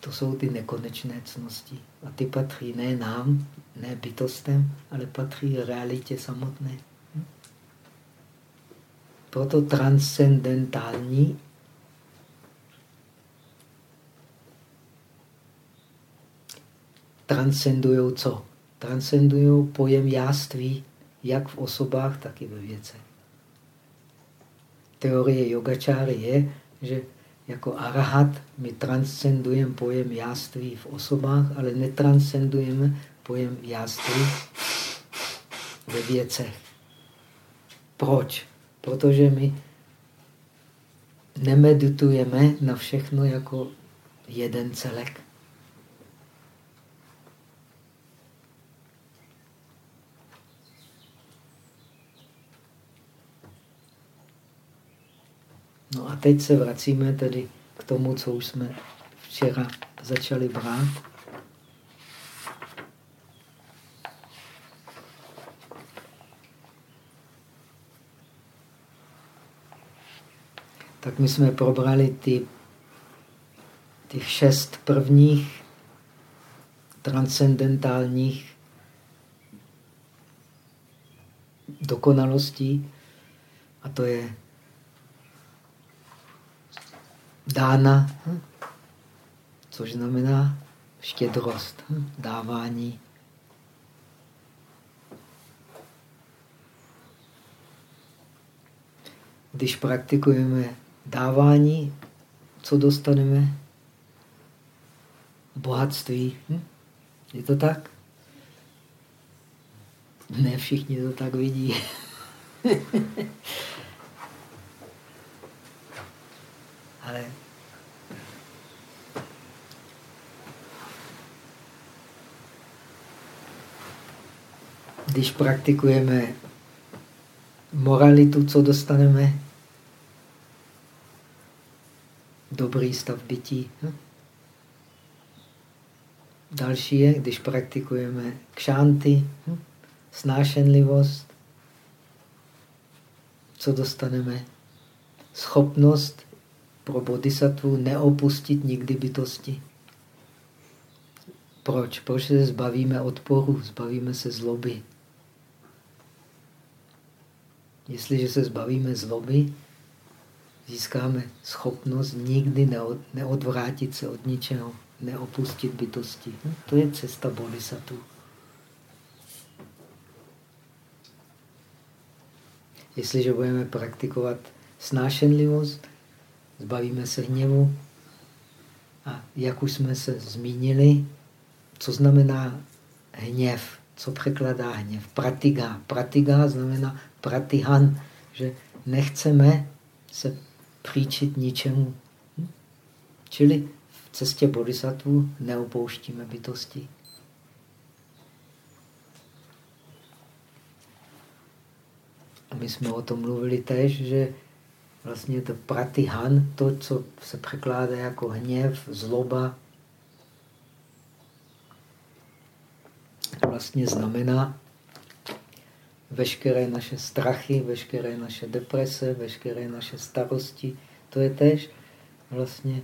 [SPEAKER 1] To jsou ty nekonečné cnosti. A ty patří ne nám, ne bytostem, ale patří realitě samotné. Proto transcendentální transcendují co? Transcendují pojem jáství, jak v osobách, tak i ve věcech. Teorie yogačáry je, že jako arahat my transcendujeme pojem jáství v osobách, ale netranscendujeme pojem jáství ve věcech. Proč? Protože my nemeditujeme na všechno jako jeden celek. No a teď se vracíme tedy k tomu, co už jsme včera začali brát. Tak my jsme probrali ty, těch šest prvních transcendentálních dokonalostí a to je dána, hm? což znamená štědrost, hm? dávání. Když praktikujeme dávání, co dostaneme? Bohatství. Hm? Je to tak? Ne všichni to tak vidí. když praktikujeme moralitu, co dostaneme? Dobrý stav bytí. Hm? Další je, když praktikujeme kšánty, hm? snášenlivost, co dostaneme? Schopnost pro bodhisattvu neopustit nikdy bytosti. Proč? Proč se zbavíme odporu, zbavíme se zloby. Jestliže se zbavíme zloby, získáme schopnost nikdy neodvrátit se od ničeho, neopustit bytosti. No, to je cesta bodhisattva. Jestliže budeme praktikovat snášenlivost, zbavíme se hněvu. A jak už jsme se zmínili, co znamená hněv, co překladá hněv? Pratiga. Pratiga znamená pratihan, že nechceme se příčit ničemu. Hm? Čili v cestě bodhisattva neopouštíme bytosti. A my jsme o tom mluvili tež, že vlastně to pratihan, to, co se překládá jako hněv, zloba, vlastně znamená veškeré naše strachy, veškeré naše deprese, veškeré naše starosti. To je tež vlastně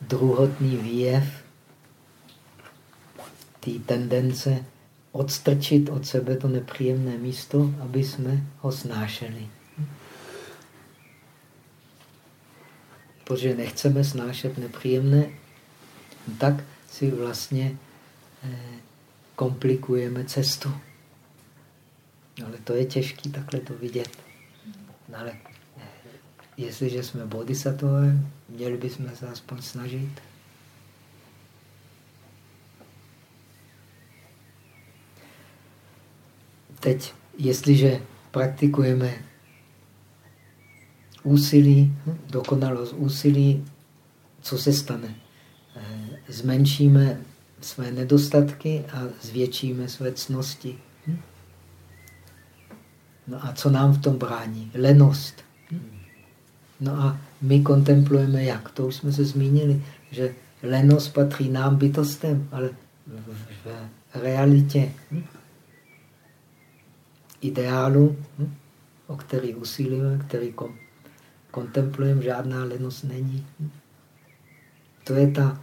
[SPEAKER 1] druhotný výjev té tendence odstrčit od sebe to nepříjemné místo, aby jsme ho snášeli. Protože nechceme snášet nepříjemné, tak si vlastně eh, komplikujeme cestu. Ale to je těžké takhle to vidět. Ale eh, jestliže jsme bodhisattvové, měli bychom se aspoň snažit. Teď, jestliže praktikujeme úsilí, dokonalost úsilí, co se stane? Eh, zmenšíme své nedostatky a zvětšíme své cnosti. Hm? No a co nám v tom brání? Lenost. Hm? No a my kontemplujeme jak? To už jsme se zmínili, že lenost patří nám bytostem, ale v realitě ideálu, o který usilujeme, který kontemplujeme, žádná lenost není. To je ta,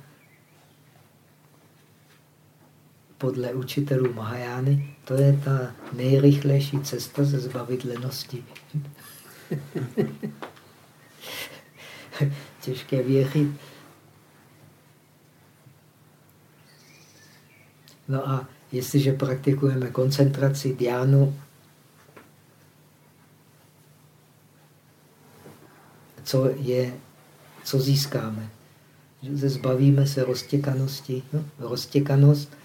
[SPEAKER 1] podle učitelů Mahajány, to je ta nejrychlejší cesta ze zbavit lenosti. Těžké věřit. No a jestliže praktikujeme koncentraci, diánu, co, je, co získáme. Že zbavíme se roztěkanosti. No, roztěkanost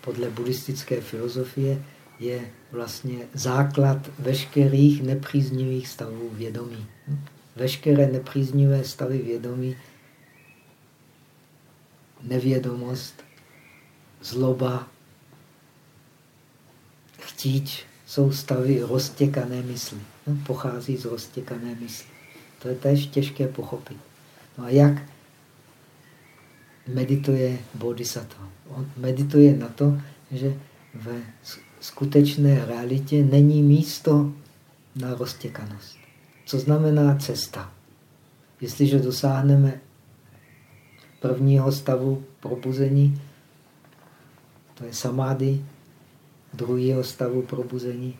[SPEAKER 1] podle buddhistické filozofie je vlastně základ veškerých nepříznivých stavů vědomí. Veškeré nepříznivé stavy vědomí, nevědomost, zloba, chtíč, jsou stavy roztěkané mysli. Pochází z roztěkané mysli. To je též těžké pochopit. No a jak medituje bodhisattva? On medituje na to, že ve skutečné realitě není místo na roztěkanost. Co znamená cesta? Jestliže dosáhneme prvního stavu probuzení, to je samády, druhého stavu probuzení,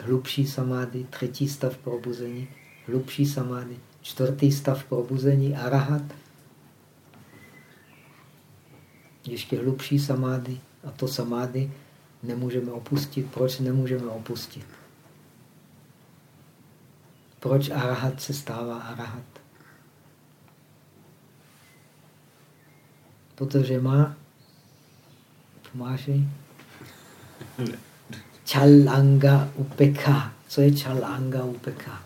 [SPEAKER 1] hlubší samády, třetí stav probuzení, hlubší samády, čtvrtý stav probuzení, arahat, ještě hlubší samády a to samády nemůžeme opustit. Proč nemůžeme opustit? Proč arahat se stává arahat? Protože má Tomáši? Chalanga upeka. Co je chalanga upeka?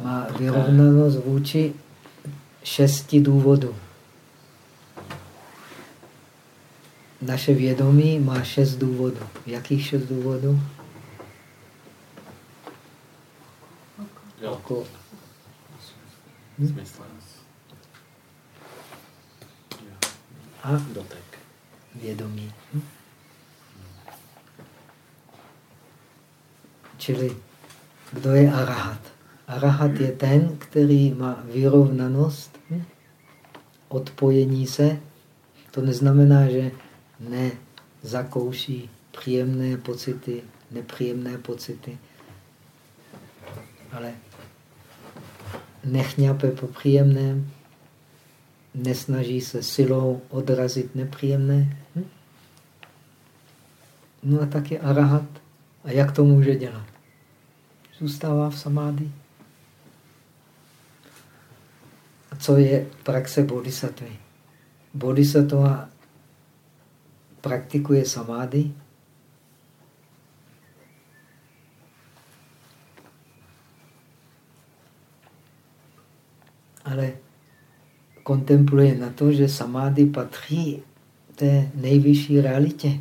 [SPEAKER 1] Má vyrovnanost vůči šesti důvodů. Naše vědomí má šest důvodů. Jakých šest důvodů? Oko. Hm? A dotek. Vědomí. Hm? Čili kdo je arahat? Arahat je ten, který má vyrovnanost, hm? odpojení se. To neznamená, že nezakouší příjemné pocity, nepříjemné pocity, ale nechňape po příjemném, nesnaží se silou odrazit nepříjemné. Hm? No a tak je arahat. A jak to může dělat? Zůstává v samády. A co je praxe bodhisattvy? Bodhisattva praktikuje samády, ale kontempluje na to, že samády patří té nejvyšší realitě.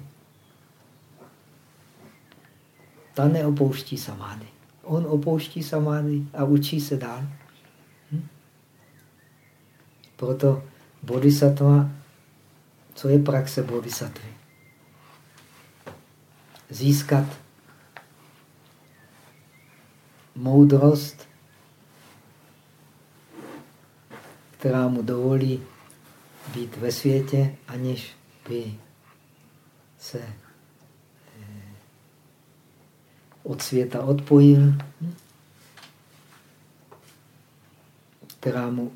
[SPEAKER 1] Ta neopouští samády. On opouští samády a učí se dál. Hm? Proto bodhisattva, co je praxe bodhisattvy? Získat moudrost, která mu dovolí být ve světě, aniž by se eh, od světa odpojil, která mu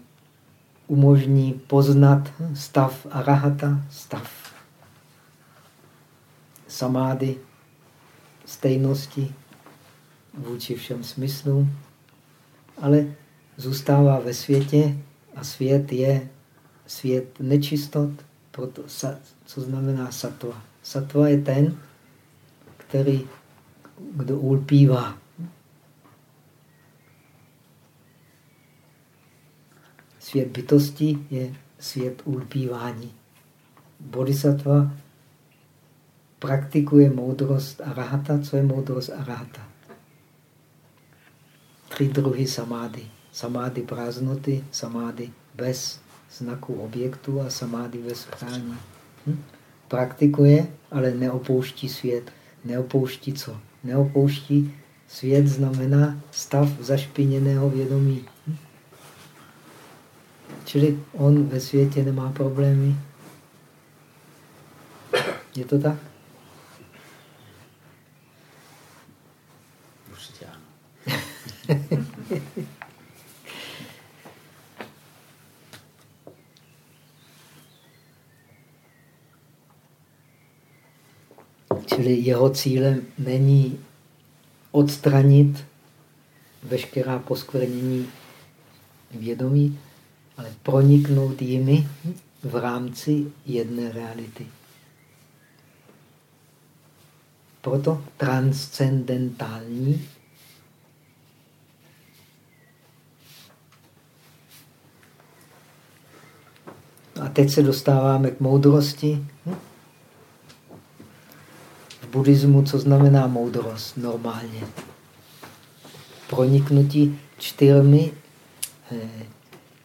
[SPEAKER 1] umožní poznat stav arahata, stav samády, stejnosti vůči všem smyslům, ale zůstává ve světě a svět je svět nečistot, proto, co znamená satva. Satva je ten, který, kdo ulpívá. Svět bytosti je svět ulpívání. Bodhisattva praktikuje moudrost arahata. Co je moudrost arahata? Tři druhy samády. Samády prázdnoty, samády bez znaku objektu a samády bez prání. Hm? Praktikuje, ale neopouští svět. Neopouští co? Neopouští svět znamená stav zašpiněného vědomí. Hm? Čili on ve světě nemá problémy. Je to tak?
[SPEAKER 2] Určitě ano.
[SPEAKER 1] Čili jeho cílem není odstranit veškerá poskvrnění vědomí, ale proniknout jimi v rámci jedné reality. Proto transcendentální A teď se dostáváme k moudrosti. V buddhismu, co znamená moudrost normálně? Proniknutí čtyřmi eh,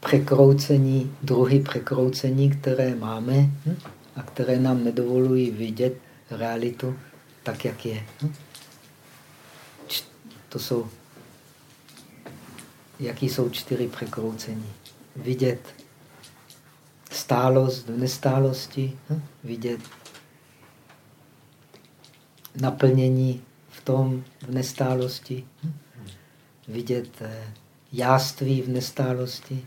[SPEAKER 1] překroucení, druhy překroucení, které máme hm? a které nám nedovolují vidět realitu tak, jak je. Hm? To jsou, jaký jsou čtyři překroucení? Vidět stálost v nestálosti, hm? vidět naplnění v tom v nestálosti, hm? vidět eh, jáství v nestálosti,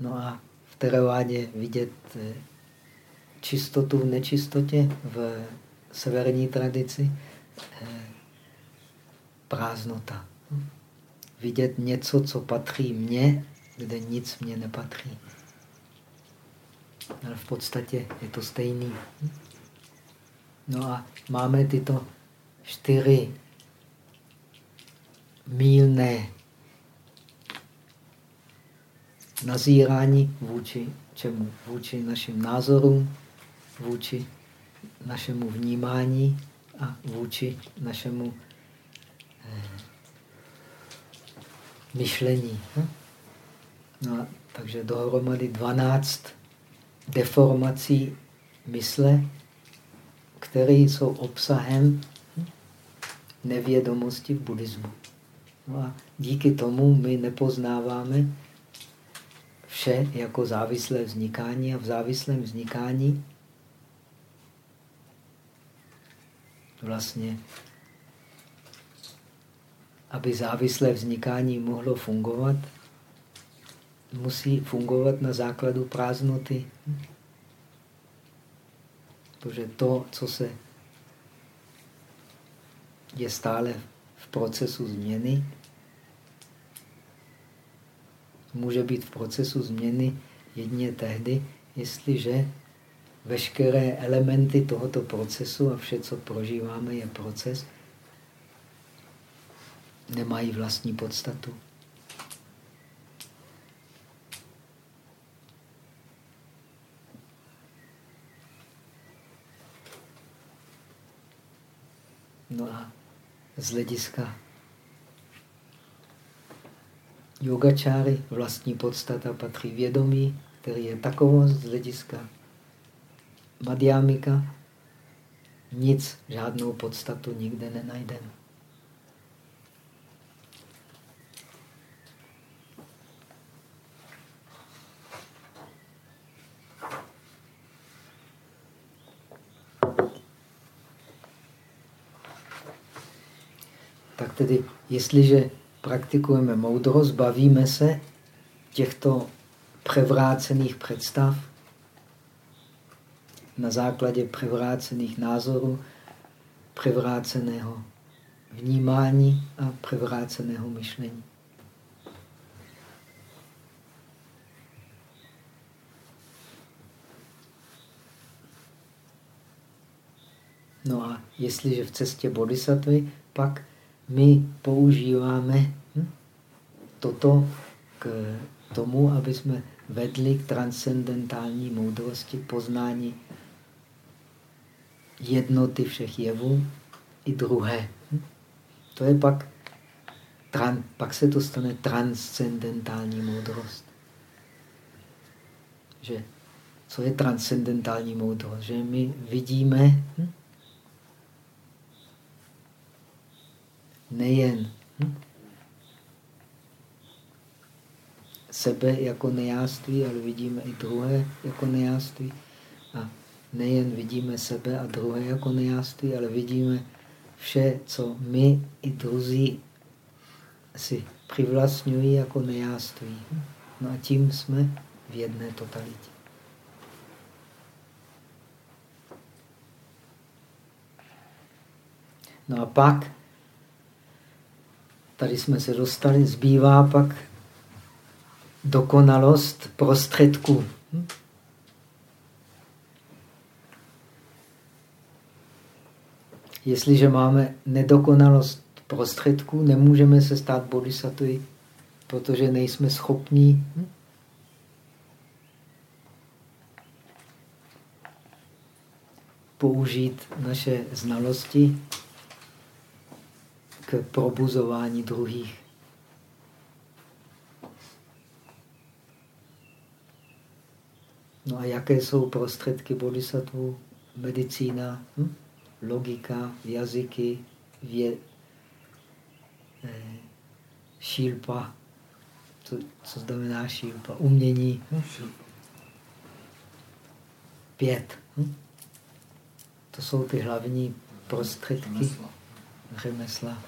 [SPEAKER 1] No a v teravádě vidět eh, čistotu v nečistotě, v severní tradici eh, prázdnota. Vidět něco, co patří mně, kde nic mně nepatří. Ale v podstatě je to stejný. No a máme tyto čtyři mílné nazírání vůči čemu? Vůči našim názorům, vůči našemu vnímání a vůči našemu eh, myšlení. Hm? No takže dohromady 12 deformací mysle, které jsou obsahem nevědomosti v buddhismu. No a díky tomu my nepoznáváme vše jako závislé vznikání a v závislém vznikání vlastně, aby závislé vznikání mohlo fungovat, musí fungovat na základu prázdnoty. Protože to, co se je stále v procesu změny, může být v procesu změny jedině tehdy, jestliže veškeré elementy tohoto procesu a vše, co prožíváme, je proces, nemají vlastní podstatu. No a z hlediska yogačáry, vlastní podstata patří vědomí, který je takovost z hlediska madhyamika, nic, žádnou podstatu nikde nenajdeme. Tak tedy, jestliže praktikujeme moudrost, bavíme se těchto převrácených představ na základě převrácených názorů, převráceného vnímání a převráceného myšlení. No a jestliže v cestě bodhisattvy, pak my používáme hm, toto k tomu, aby jsme vedli k transcendentální moudrosti, poznání jednoty všech jevů i druhé. Hm? To je pak, pak se to stane transcendentální moudrost. Že, co je transcendentální moudrost? Že my vidíme hm? Nejen hm? sebe jako nejáství, ale vidíme i druhé jako nejáství. A nejen vidíme sebe a druhé jako nejáství, ale vidíme vše, co my i druzí si přivlastňují jako nejáství. No a tím jsme v jedné totalitě. No a pak, tady jsme se dostali, zbývá pak dokonalost prostředků. Jestliže máme nedokonalost prostředků, nemůžeme se stát bodhisattvy, protože nejsme schopní. Použít naše znalosti k probuzování druhých. No a jaké jsou prostředky bodhisattva? Medicína, hm? logika, jazyky, vě, eh, šílpa. Co, co znamená šílpa? Umění. Hm? Pět. Hm? To jsou ty hlavní prostředky řemesla.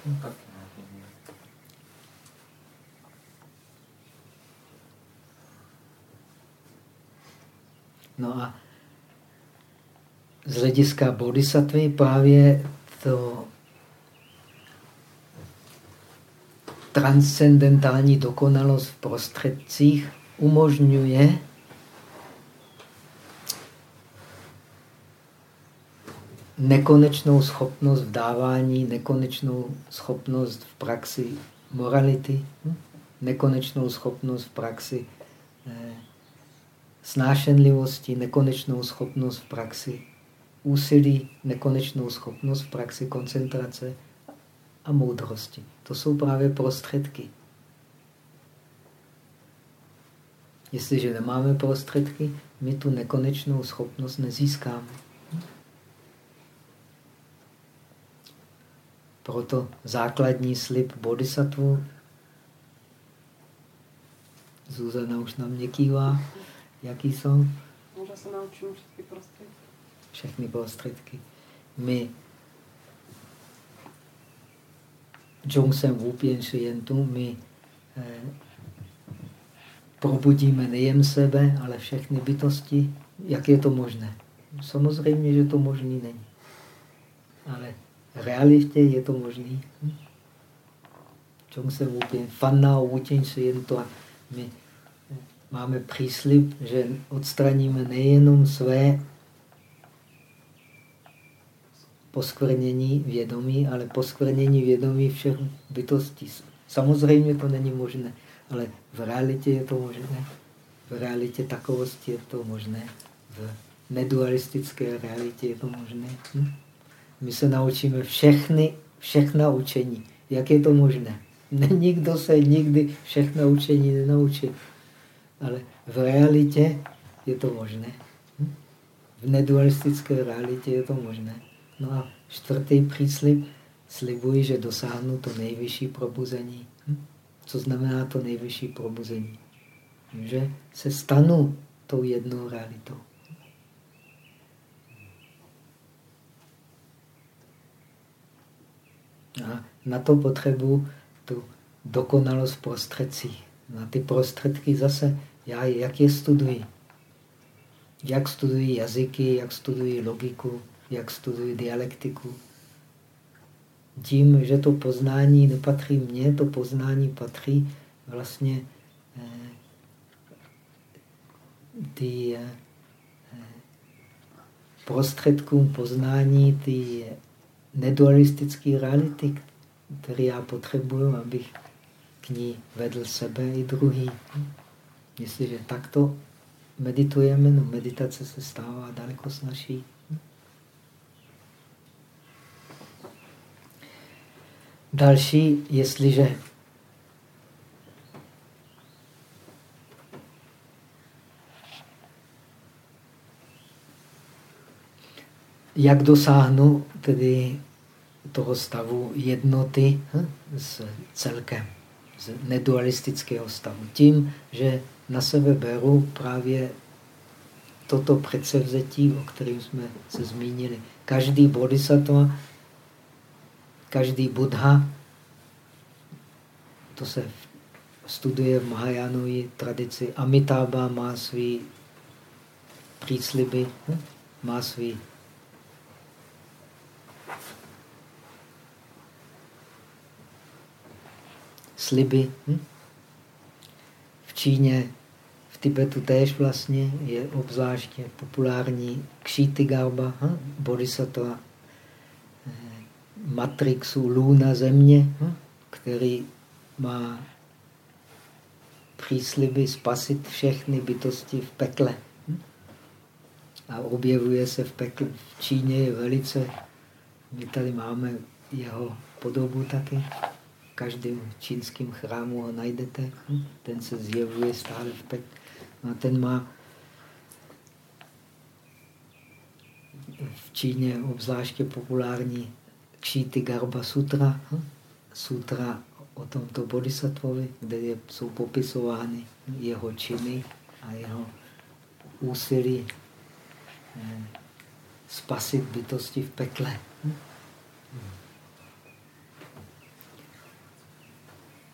[SPEAKER 1] No a z hlediska bodhisattvy právě to transcendentální dokonalost v prostředcích umožňuje nekonečnou schopnost v dávání, nekonečnou schopnost v praxi morality, hm? nekonečnou schopnost v praxi eh, snášenlivosti, nekonečnou schopnost v praxi úsilí, nekonečnou schopnost v praxi koncentrace a moudrosti. To jsou právě prostředky. Jestliže nemáme prostředky, my tu nekonečnou schopnost nezískáme. Proto základní slib bodhisattva Zuzana už nám mě kývá. Jaký jsou?
[SPEAKER 3] Může se naučit všechny prostředky.
[SPEAKER 1] Všechny prostředky. My Jongsem Wupien Shientu, my eh, probudíme nejen sebe, ale všechny bytosti. Jak je to možné? Samozřejmě, že to možný není. Ale realitě je to možný. Hm? Jongsem Wupien, Fanna Wupien Shientu a my máme příslip, že odstraníme nejenom své poskvrnění vědomí, ale poskvrnění vědomí všech bytostí. Samozřejmě to není možné, ale v realitě je to možné. V realitě takovosti je to možné. V nedualistické realitě je to možné. Hm? My se naučíme všechny, všechna učení. Jak je to možné? Nikdo se nikdy všechna učení nenaučil ale v realitě je to možné. Hm? V nedualistické realitě je to možné. No a čtvrtý příslip, slibuji, že dosáhnu to nejvyšší probuzení. Hm? Co znamená to nejvyšší probuzení? Že se stanu tou jednou realitou. A na to potřebuji tu dokonalost prostředcí. Na ty prostředky zase, já jak je studuji. Jak studuji jazyky, jak studuji logiku, jak studuji dialektiku. Tím, že to poznání nepatří mně, to poznání patří vlastně eh, ty eh, prostředkům poznání, ty nedualistické reality, které já potřebuju, abych k ní vedl sebe i druhý. Jestliže takto meditujeme, no meditace se stává daleko snažší. Další, jestliže jak dosáhnu tedy toho stavu jednoty hm, s celkem, z nedualistického stavu. Tím, že na sebe beru právě toto předsevzetí, o kterém jsme se zmínili. Každý bodhisattva, každý buddha, to se studuje v Mahajánové tradici. Amitabha má svý přísliby, hm, má svý sliby. Hm? V Číně, v Tibetu též vlastně je obzvláště populární Kšíty Garba, hm? bodhisattva eh, matrixu Luna země, hm? který má přísliby spasit všechny bytosti v pekle. Hm? A objevuje se v pekle. V Číně je velice, my tady máme jeho podobu taky každém čínském chrámu ho najdete. Ten se zjevuje stále v pek. No a ten má v Číně obzvláště populární Kšíty Garba Sutra, sutra o tomto bodhisattvovi, kde jsou popisovány jeho činy a jeho úsilí eh, spasit bytosti v pekle. Hm?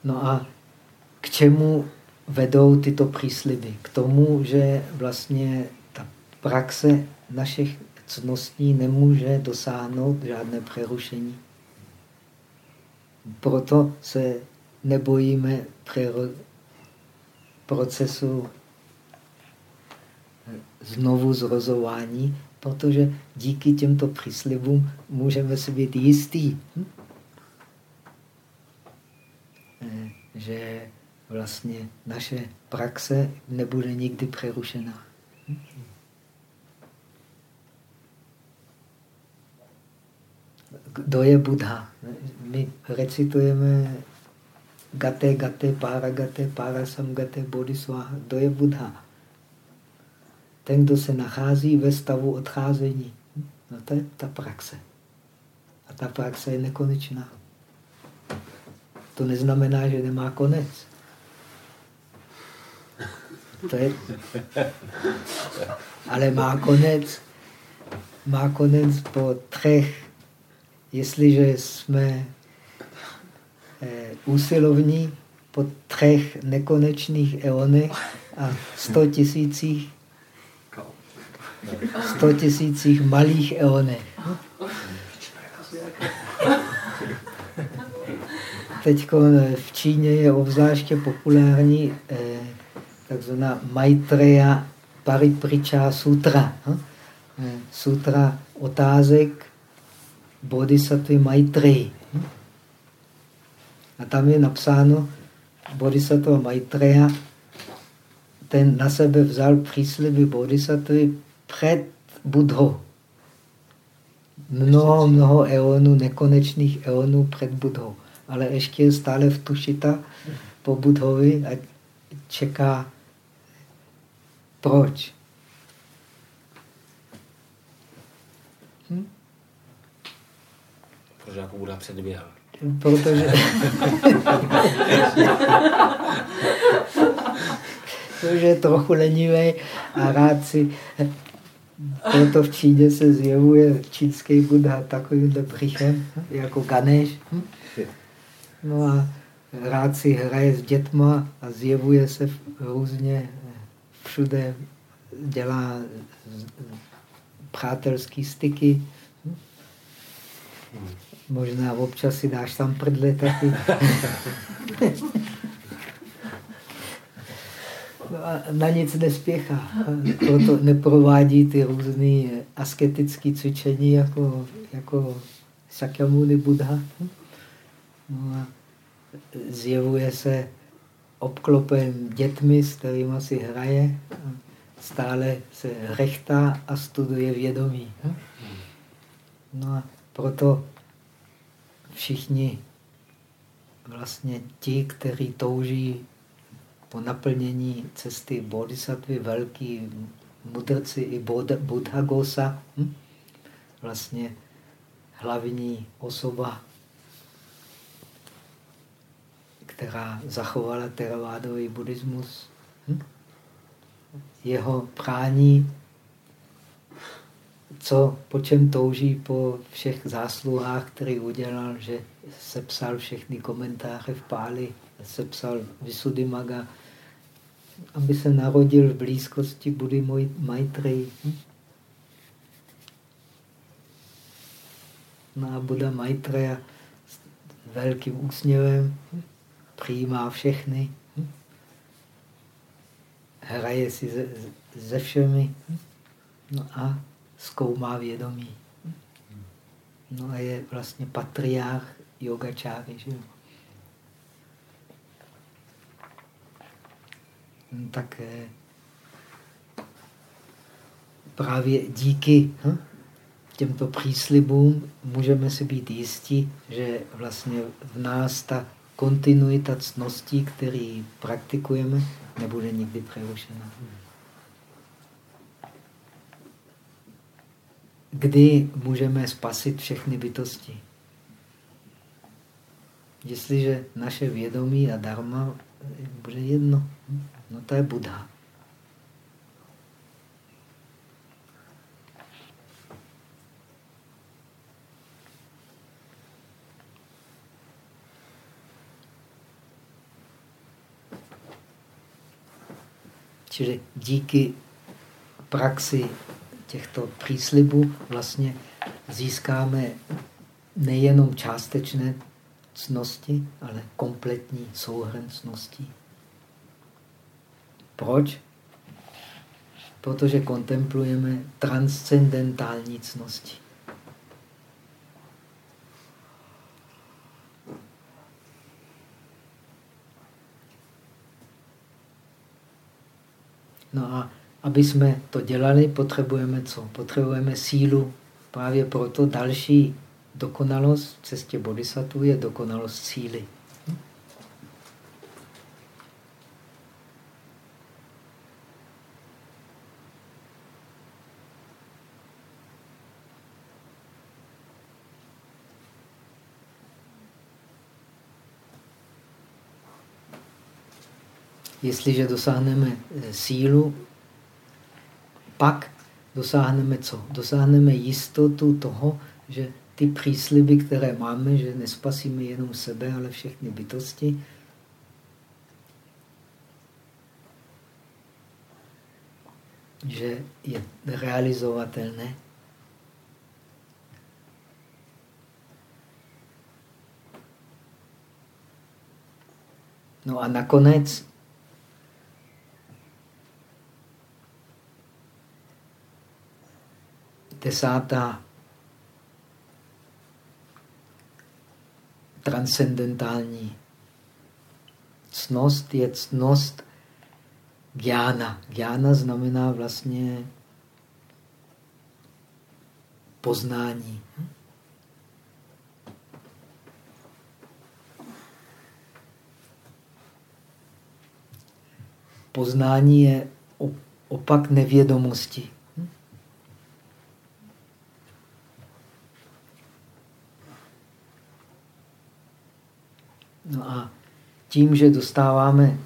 [SPEAKER 1] No a k čemu vedou tyto přísliby? K tomu, že vlastně ta praxe našich cností nemůže dosáhnout žádné přerušení. Proto se nebojíme procesu znovu zrozování, protože díky těmto příslibům můžeme si být jistí, hm? Že vlastně naše praxe nebude nikdy přerušená. Kdo je Buddha? My recitujeme gate, gate, para samgate, bodhisvaha. Kdo je Buddha? Ten, kdo se nachází ve stavu odcházení. No to je ta praxe. A ta praxe je nekonečná to neznamená, že nemá konec. To je... Ale má konec. Má konec po třech. Jestliže jsme eh, úsilovní po třech nekonečných eonech a sto tisících sto tisících malých eonech teď v Číně je obzvláště populární eh, takzvaná Maitreya Paripriča Sutra. Hm? Eh, sutra otázek Bodhisattva Maitreyi. Hm? A tam je napsáno Bodhisattva Maitreya, ten na sebe vzal přísliby Bodhisattvy před Budhou. Mnoho, mnoho eonů, nekonečných eonů před Budhou ale ještě je stále v tušita po Budhovi a čeká proč. Hm?
[SPEAKER 2] Protože jako Buda předběhl.
[SPEAKER 1] Protože... protože je trochu lenivý a rád si... Proto v Číně se zjevuje čínský Buddha takovýmhle břichem, jako Ganesh. No a rád si hraje s dětma a zjevuje se různě všude, dělá přátelský styky. Možná občas si dáš tam prdle taky. No a na nic nespěchá. Proto neprovádí ty různé asketické cvičení jako, jako Sakyamuni Buddha. No a zjevuje se obklopen dětmi, s kterými si hraje. Stále se rechtá a studuje vědomí. No a proto všichni vlastně ti, kteří touží po naplnění cesty bodhisattvy, velký mudrci i Buddha Gosa, hm? vlastně hlavní osoba, která zachovala teravádový buddhismus. Hm? Jeho prání co, po čem touží po všech zásluhách, který udělal, že sepsal všechny komentáře v Páli, sepsal Visuddhimaga, aby se narodil v blízkosti Budy Maitreyi. Hm? No a Buddha Maitreya s velkým úsměvem hm? Přijímá všechny, hraje si ze, ze všemi no a zkoumá vědomí. No a je vlastně patriárch yogačáry. Že? No, tak eh, právě díky hm, těmto příslibům můžeme si být jistí, že vlastně v nás ta kontinuita cností, který praktikujeme, nebude nikdy přerušena. kdy můžeme spasit všechny bytosti. Jestliže naše vědomí a dharma bude jedno, no to je Buddha. Čili díky praxi těchto příslibů vlastně získáme nejenom částečné cnosti, ale kompletní souhrn cností. Proč? Protože kontemplujeme transcendentální cnosti. No a aby jsme to dělali, potřebujeme co? Potřebujeme sílu. Právě proto další dokonalost v cestě bodhisattva je dokonalost síly. Jestliže dosáhneme eh, sílu, pak dosáhneme co? Dosáhneme jistotu toho, že ty přísliby, které máme, že nespasíme jenom sebe, ale všechny bytosti, že je realizovatelné. No a nakonec desátá transcendentální cnost je cnost Gyana. Gyana znamená vlastně poznání. Poznání je opak nevědomosti. No a tím, že dostáváme,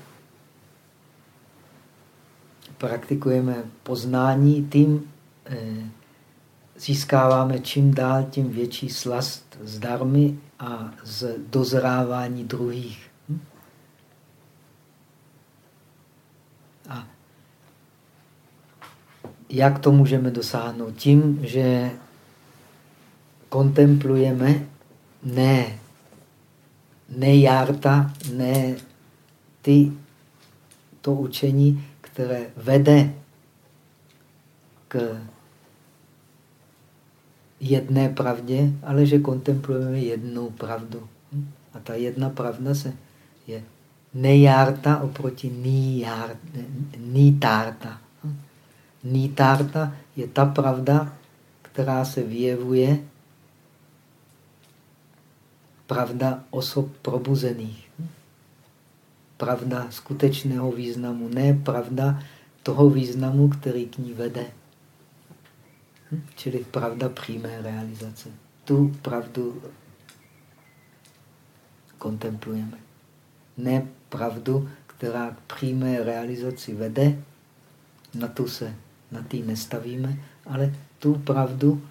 [SPEAKER 1] praktikujeme poznání, tím eh, získáváme čím dál tím větší slast z darmy a z dozrávání druhých. Hm? A jak to můžeme dosáhnout? Tím, že kontemplujeme ne, ne járta, ne ty, to učení, které vede k jedné pravdě, ale že kontemplujeme jednu pravdu. A ta jedna pravda se je nejárta oproti nítárta. Nítárta je ta pravda, která se vyjevuje pravda osob probuzených. Pravda skutečného významu, ne pravda toho významu, který k ní vede. Hm? Čili pravda přímé realizace. Tu pravdu kontemplujeme. Ne pravdu, která k přímé realizaci vede, na tu se, na tý nestavíme, ale tu pravdu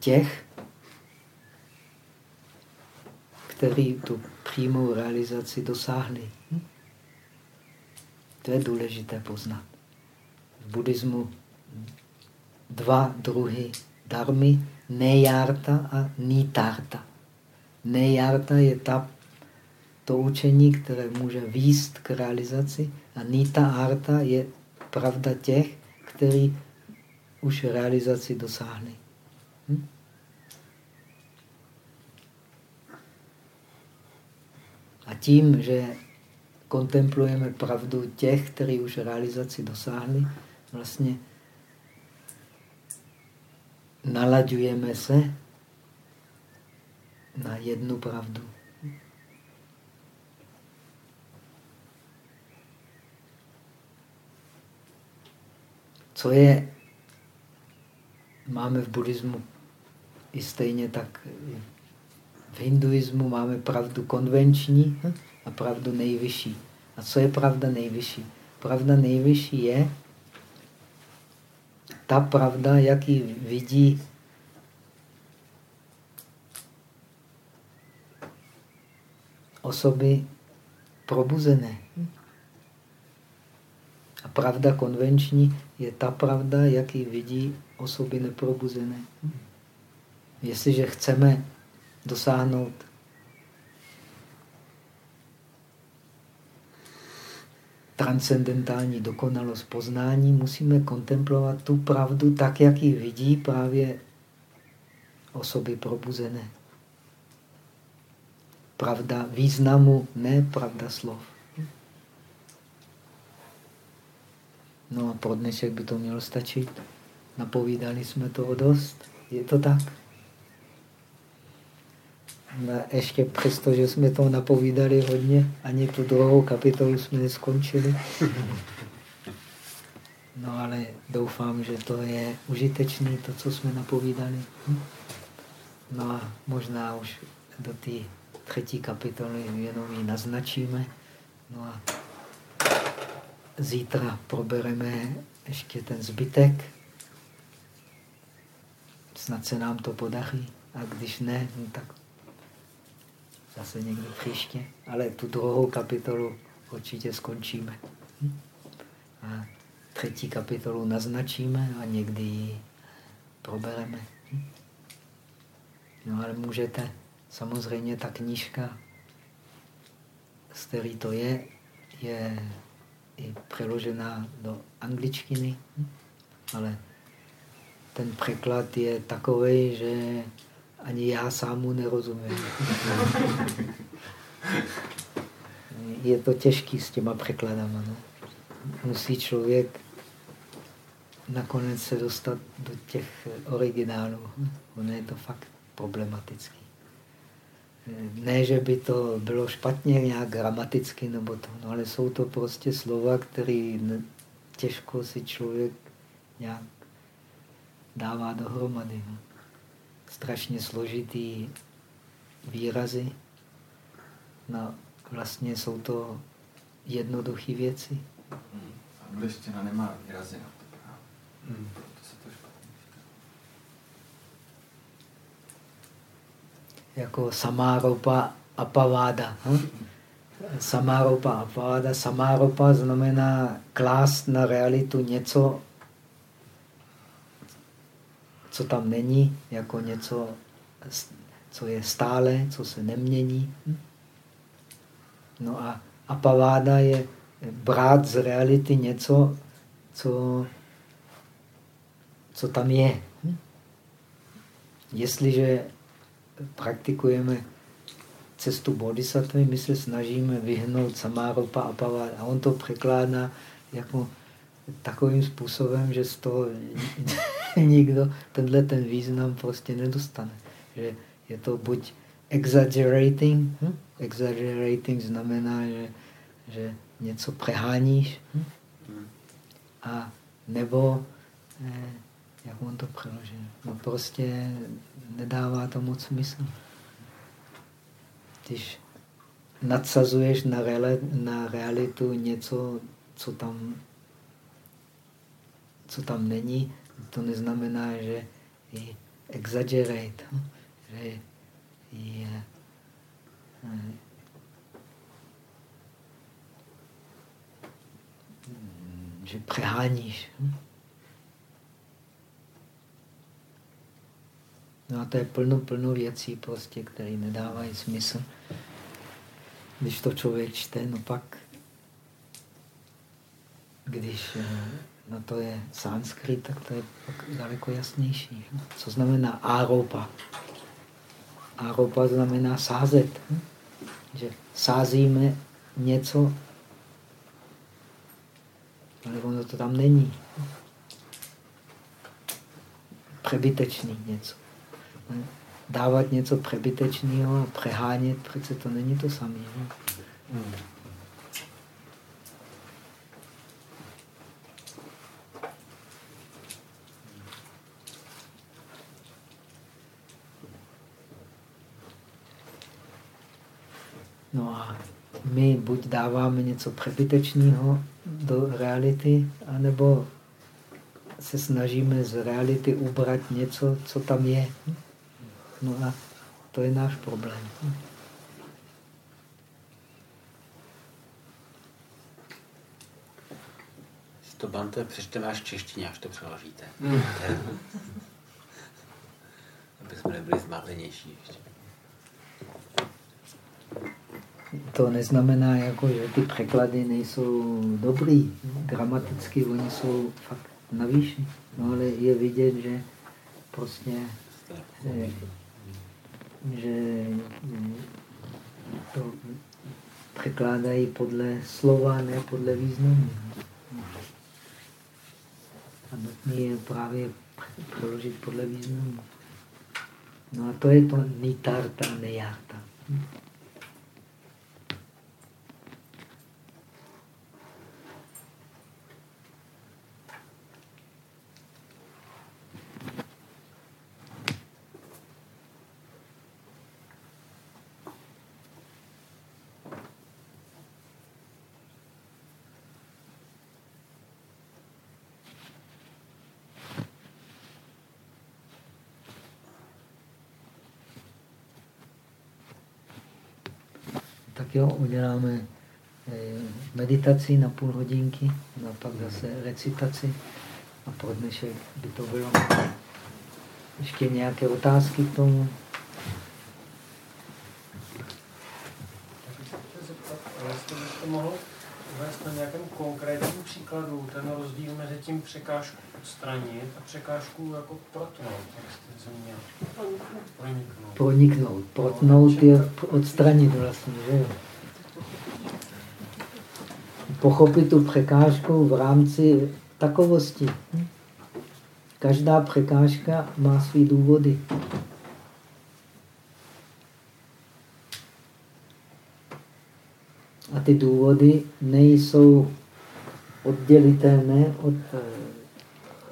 [SPEAKER 1] těch, který tu přímou realizaci dosáhli. Hm? To je důležité poznat. V buddhismu dva druhy darmy, nejárta a nítárta. Nejárta je ta, to učení, které může výst k realizaci a nita arta je pravda těch, kteří už realizaci dosáhli. Hm? A tím, že kontemplujeme pravdu těch, kteří už realizaci dosáhli, vlastně nalaďujeme se na jednu pravdu. Co je, máme v buddhismu i stejně tak v hinduismu máme pravdu konvenční a pravdu nejvyšší. A co je pravda nejvyšší? Pravda nejvyšší je ta pravda, jak ji vidí osoby probuzené. A pravda konvenční je ta pravda, jak ji vidí osoby neprobuzené. Jestliže chceme dosáhnout transcendentální dokonalost poznání, musíme kontemplovat tu pravdu tak, jak ji vidí právě osoby probuzené. Pravda významu, ne pravda slov. No a pro dnešek by to mělo stačit. Napovídali jsme toho dost. Je to tak? Ještě přesto, že jsme to napovídali hodně, ani tu druhou kapitolu jsme neskončili. No ale doufám, že to je užitečné, to, co jsme napovídali. No a možná už do té třetí kapitoly jenom ji naznačíme. No a zítra probereme ještě ten zbytek. Snad se nám to podaří. A když ne, no tak zase někdy příště, ale tu druhou kapitolu určitě skončíme. A třetí kapitolu naznačíme a někdy ji probereme. No ale můžete, samozřejmě ta knížka, z který to je, je i přeložená do angličtiny, ale ten překlad je takový, že ani já sám mu nerozumím. Je to těžký s těma překladama. No. Musí člověk nakonec se dostat do těch originálů. Ono je to fakt problematický. Ne, že by to bylo špatně nějak gramaticky, nebo to, no, ale jsou to prostě slova, které těžko si člověk nějak dává dohromady. No strašně složitý výrazy. No, vlastně jsou to jednoduché věci.
[SPEAKER 4] Hmm. Angličtina nemá výrazy na to právě. Hmm. Proto se to špatně
[SPEAKER 1] Jako samáropa apaváda. Hm? Samáropa apaváda. Samáropa znamená klást na realitu něco, co tam není, jako něco, co je stále, co se nemění. Hm? No a apaváda je brát z reality něco, co, co tam je. Hm? Jestliže praktikujeme cestu bodhisattva, my se snažíme vyhnout samáropa a. A on to překládá jako takovým způsobem, že z toho nikdo tenhle ten význam prostě nedostane. Že je to buď exaggerating, hm? exaggerating znamená, že, že něco přeháníš, hm? a nebo, eh, jak on to přeložil, no prostě nedává to moc smysl. Když nadsazuješ na, reali na realitu něco, co tam, co tam není, to neznamená, že je exaggerate, hm? že je, eh, že přeháníš. Hm? No a to je plno, plno věcí, prostě, které nedávají smysl. Když to člověk čte, no pak, když eh, no to je sanskrit, tak to je daleko jasnější. Hm? Co znamená áropa? Áropa znamená sázet. Hm? Že sázíme něco, ale ono to tam není. Přebytečný něco. Dávat něco přebytečného a přehánět, přece to není to samé. No a my buď dáváme něco přebytečného do reality, anebo se snažíme z reality ubrat něco, co tam je. No a to je náš problém.
[SPEAKER 2] to Bante přečteme až v češtině, až to přeložíte.
[SPEAKER 1] Mm.
[SPEAKER 2] Aby jsme nebyli zmatenější ještě
[SPEAKER 1] to neznamená, jako, že ty překlady nejsou dobrý. Gramaticky oni jsou fakt na výši. No ale je vidět, že prostě že, že to překládají podle slova, ne podle významu. A nutné je právě přeložit podle významu. No a to je to nitarta, nejarta. tak jo, uděláme eh, meditaci na půl hodinky, a pak zase recitaci a pro dnešek by to bylo. Ještě nějaké otázky k tomu?
[SPEAKER 5] Jestli byste mohl uvést na nějakém konkrétním příkladu ten rozdíl mezi tím překážku odstranit a překážku jako protnout, jak jste zmínil.
[SPEAKER 1] Proniknout. Proniknout. Protnout je odstranit vlastně, že jo? Pochopit tu překážku v rámci takovosti. Každá překážka má své důvody. A ty důvody nejsou oddělitelné od eh,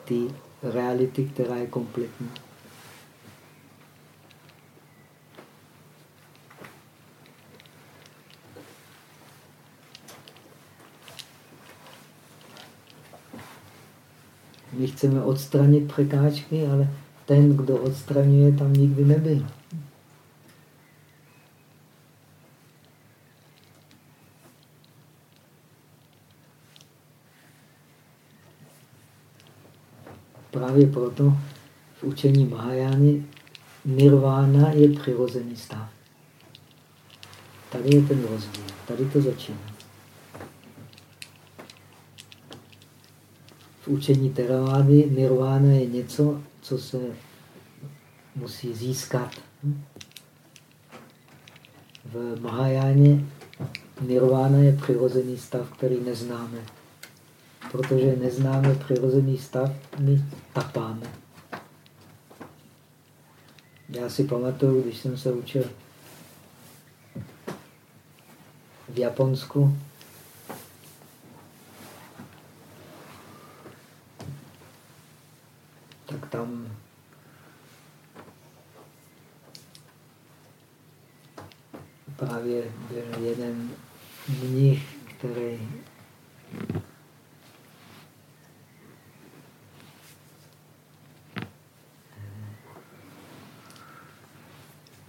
[SPEAKER 1] té reality, která je kompletní. My chceme odstranit překážky, ale ten, kdo odstraňuje, tam nikdy nebyl. Právě proto v učení Mahajány nirvána je přirozený stav. Tady je ten rozdíl, tady to začíná. Učení Teravády nirvána je něco, co se musí získat. V Mahajáně nirvána je přirozený stav, který neznáme. Protože neznáme přirozený stav, my tapáme. Já si pamatuju, když jsem se učil v Japonsku, tak tam právě byl jeden mnich, který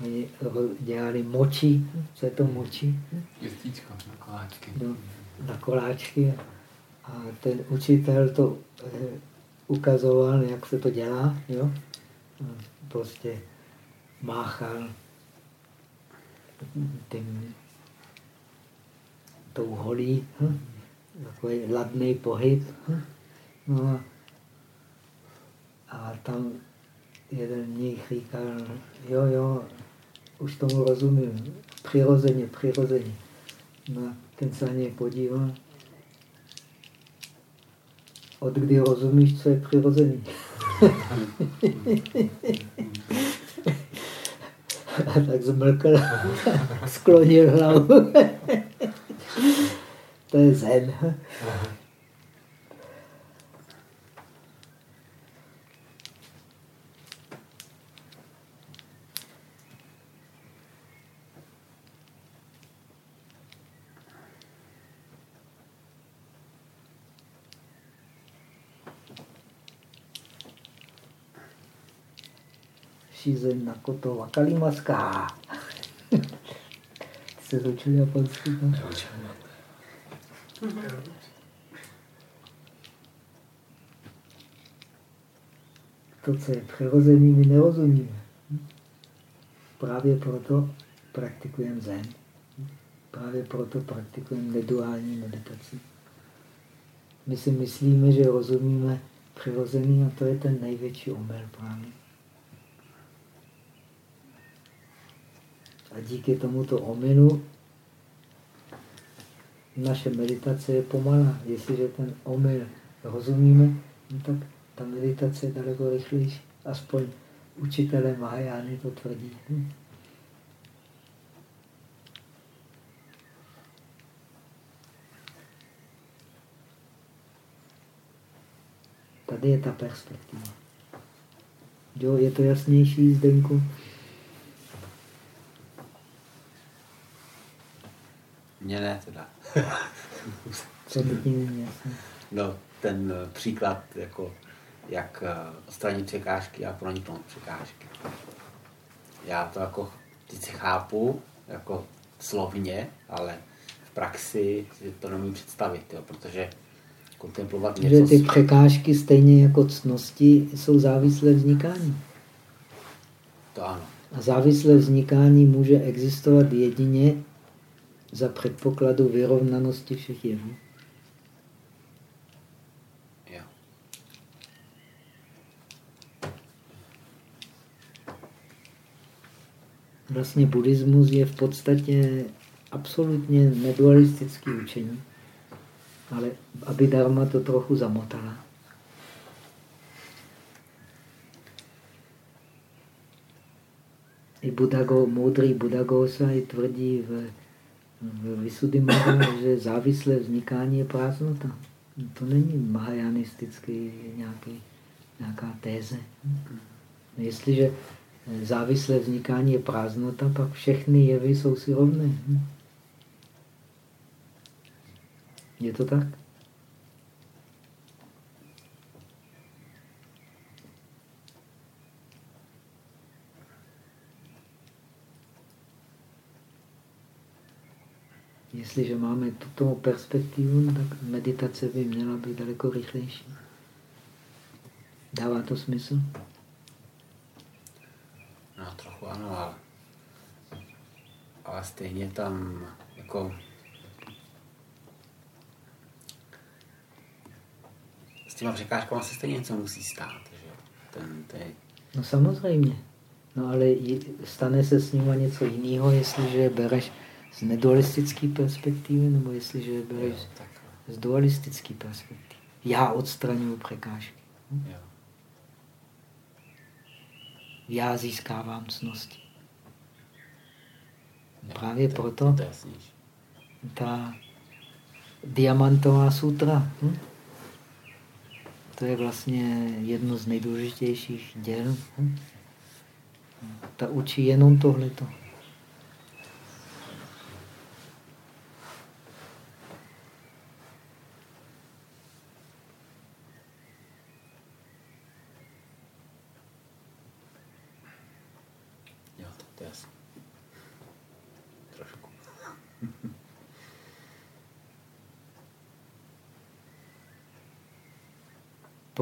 [SPEAKER 1] Oni moči, co je to moči?
[SPEAKER 4] Těstíčko na koláčky.
[SPEAKER 1] No, na koláčky. A ten učitel to eh, ukazoval, jak se to dělá. Jo? Prostě máchal tím, tou holí, hm? takový ladný pohyb. Hm? No a, a tam jeden z nich říkal, jo, jo, už tomu rozumím, přirozeně, přirozeně. No a ten se na něj podíval. Od kdy rozumíš, co je přirozený? a tak zmlkl, sklonil hlavu. to je zen. Nakoto wakarimasu ka? Ty se zaučil japonsky? No? To, co je přirozený, my nerozumíme. Právě proto praktikujeme zen. Právě proto praktikujeme neduální meditaci. My si myslíme, že rozumíme přirozený a to je ten největší omyl právě. A díky tomuto omylu naše meditace je pomalá. Jestliže ten omyl rozumíme, no tak ta meditace je daleko rychlejší. Aspoň učitelé Mahajány to tvrdí. Hm? Tady je ta perspektiva. Jo, je to jasnější, Zdenku?
[SPEAKER 2] Mně ne teda.
[SPEAKER 1] Co by tím?
[SPEAKER 2] No, ten eh, příklad, jako jak eh, odstranit překážky a proniknout překážky. Já to jako si chápu, jako slovně, ale v praxi si to nemůžu představit, jo, protože kontemplovat
[SPEAKER 1] Že
[SPEAKER 2] něco...
[SPEAKER 1] ty
[SPEAKER 2] s-
[SPEAKER 1] překážky stejně jako ctnosti jsou závislé vznikání.
[SPEAKER 2] To ano.
[SPEAKER 1] A závislé vznikání může existovat jedině za předpokladu vyrovnanosti všech jevů. Vlastně buddhismus je v podstatě absolutně nedualistický učení, ale Abhidharma to trochu zamotala. I Buddhago, moudrý Buddhagosa i tvrdí v, v Visuddhimagga, že závislé vznikání je prázdnota. To není mahajanistický nějaký, nějaká téze. Jestliže závislé vznikání je prázdnota, pak všechny jevy jsou si rovné. Je to tak? Jestliže máme tuto perspektivu, tak meditace by měla být daleko rychlejší. Dává to smysl?
[SPEAKER 2] No trochu ano, ale, ale stejně tam jako s těma překážkama se stejně něco musí stát. Že? Ten, ten...
[SPEAKER 1] No samozřejmě. No ale stane se s nima něco jiného, jestliže bereš z nedualistické perspektivy, nebo jestliže bereš jo, tak. z dualistické perspektivy. Já odstraňuji překážky. Hm? Jo. Já získávám cnosti. Právě proto ta diamantová sutra, hm? to je vlastně jedno z nejdůležitějších děl. Hm? Ta učí jenom tohleto.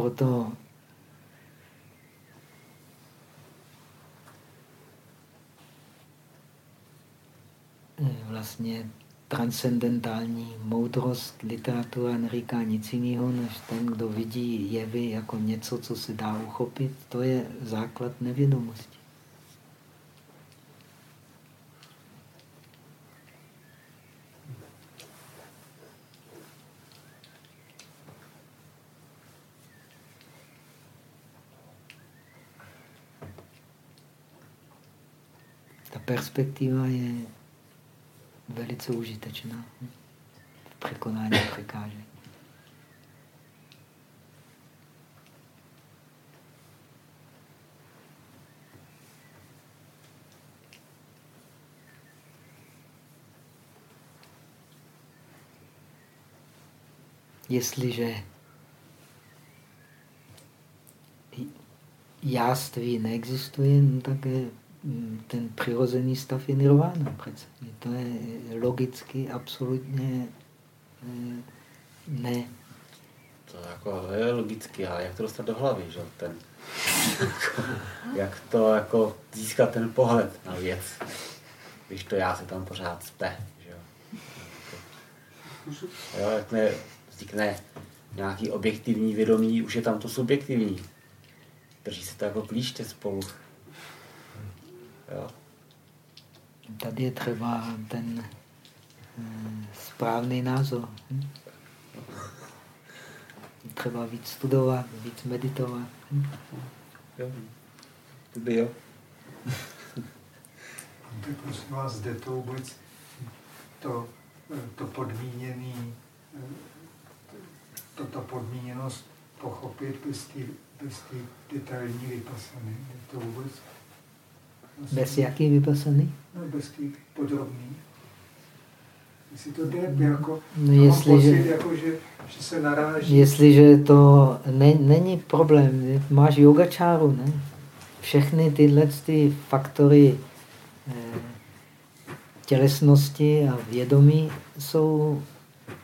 [SPEAKER 1] Proto vlastně transcendentální moudrost literatura neříká nic jiného, než ten, kdo vidí jevy jako něco, co se dá uchopit, to je základ nevědomosti. Perspektiva je velice užitečná v překonání překážek. Jestliže jáství neexistuje, no tak ten přirozený stav je nirvána přece. To je logicky absolutně eh, ne.
[SPEAKER 2] To jako je logicky, ale jak to dostat do hlavy, že? Ten, jak to jako získat ten pohled na věc, když to já se tam pořád spe, že jo. Jo, jakmile vznikne nějaký objektivní vědomí, už je tam to subjektivní. Drží se to jako klíště spolu. Jo.
[SPEAKER 1] Tady je třeba ten hm, správný názor. Hm? Třeba víc studovat, víc meditovat. Hm?
[SPEAKER 2] Jo. By jo.
[SPEAKER 6] Tak prosím vás, zde to vůbec to, to podmíněný, toto podmíněnost pochopit bez té detailní vypasany. To vůbec
[SPEAKER 1] bez jaký vypasaný?
[SPEAKER 6] No, bez těch podrobný. Jestli to jde, jako,
[SPEAKER 1] no, jestliže,
[SPEAKER 6] pocit, jako, že, že se naráží.
[SPEAKER 1] Jestliže to ne, není problém, máš yogačáru, ne? Všechny tyhle ty faktory eh, tělesnosti a vědomí jsou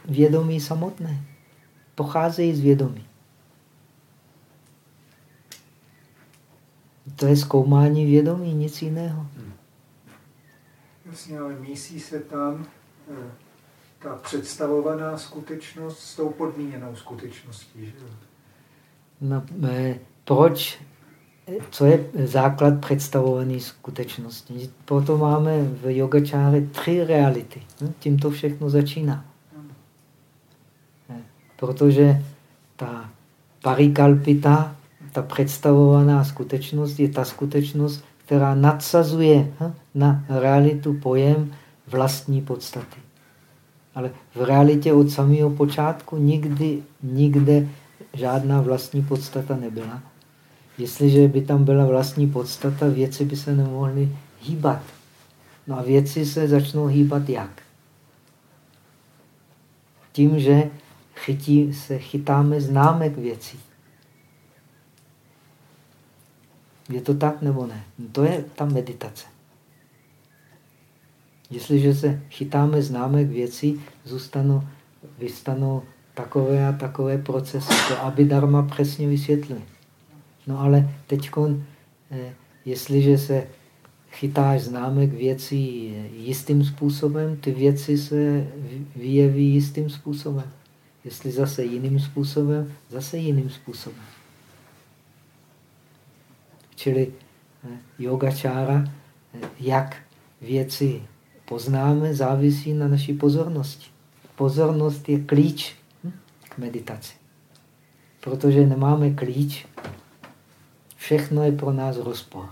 [SPEAKER 1] vědomí samotné. Pocházejí z vědomí. To je zkoumání vědomí, nic jiného.
[SPEAKER 6] Jasně, ale mísí se tam eh, ta představovaná skutečnost s tou podmíněnou skutečností. Že?
[SPEAKER 1] No, eh, proč? Co je základ představované skutečnosti? Proto máme v yogačáře tři reality. Hm? Tím to všechno začíná. Eh, protože ta parikalpita ta představovaná skutečnost je ta skutečnost, která nadsazuje hm, na realitu pojem vlastní podstaty. Ale v realitě od samého počátku nikdy, nikde žádná vlastní podstata nebyla. Jestliže by tam byla vlastní podstata, věci by se nemohly hýbat. No a věci se začnou hýbat jak? Tím, že chytí, se chytáme známek věcí. Je to tak nebo ne? No to je ta meditace. Jestliže se chytáme známek věcí, zůstanou, vystanou takové a takové procesy. To aby Dharma přesně vysvětluje. No ale teď, eh, jestliže se chytáš známek věcí jistým způsobem, ty věci se vyjeví jistým způsobem. Jestli zase jiným způsobem, zase jiným způsobem. Čili eh, yogačára, eh, jak věci poznáme, závisí na naší pozornosti. Pozornost je klíč hm, k meditaci. Protože nemáme klíč, všechno je pro nás rozpor.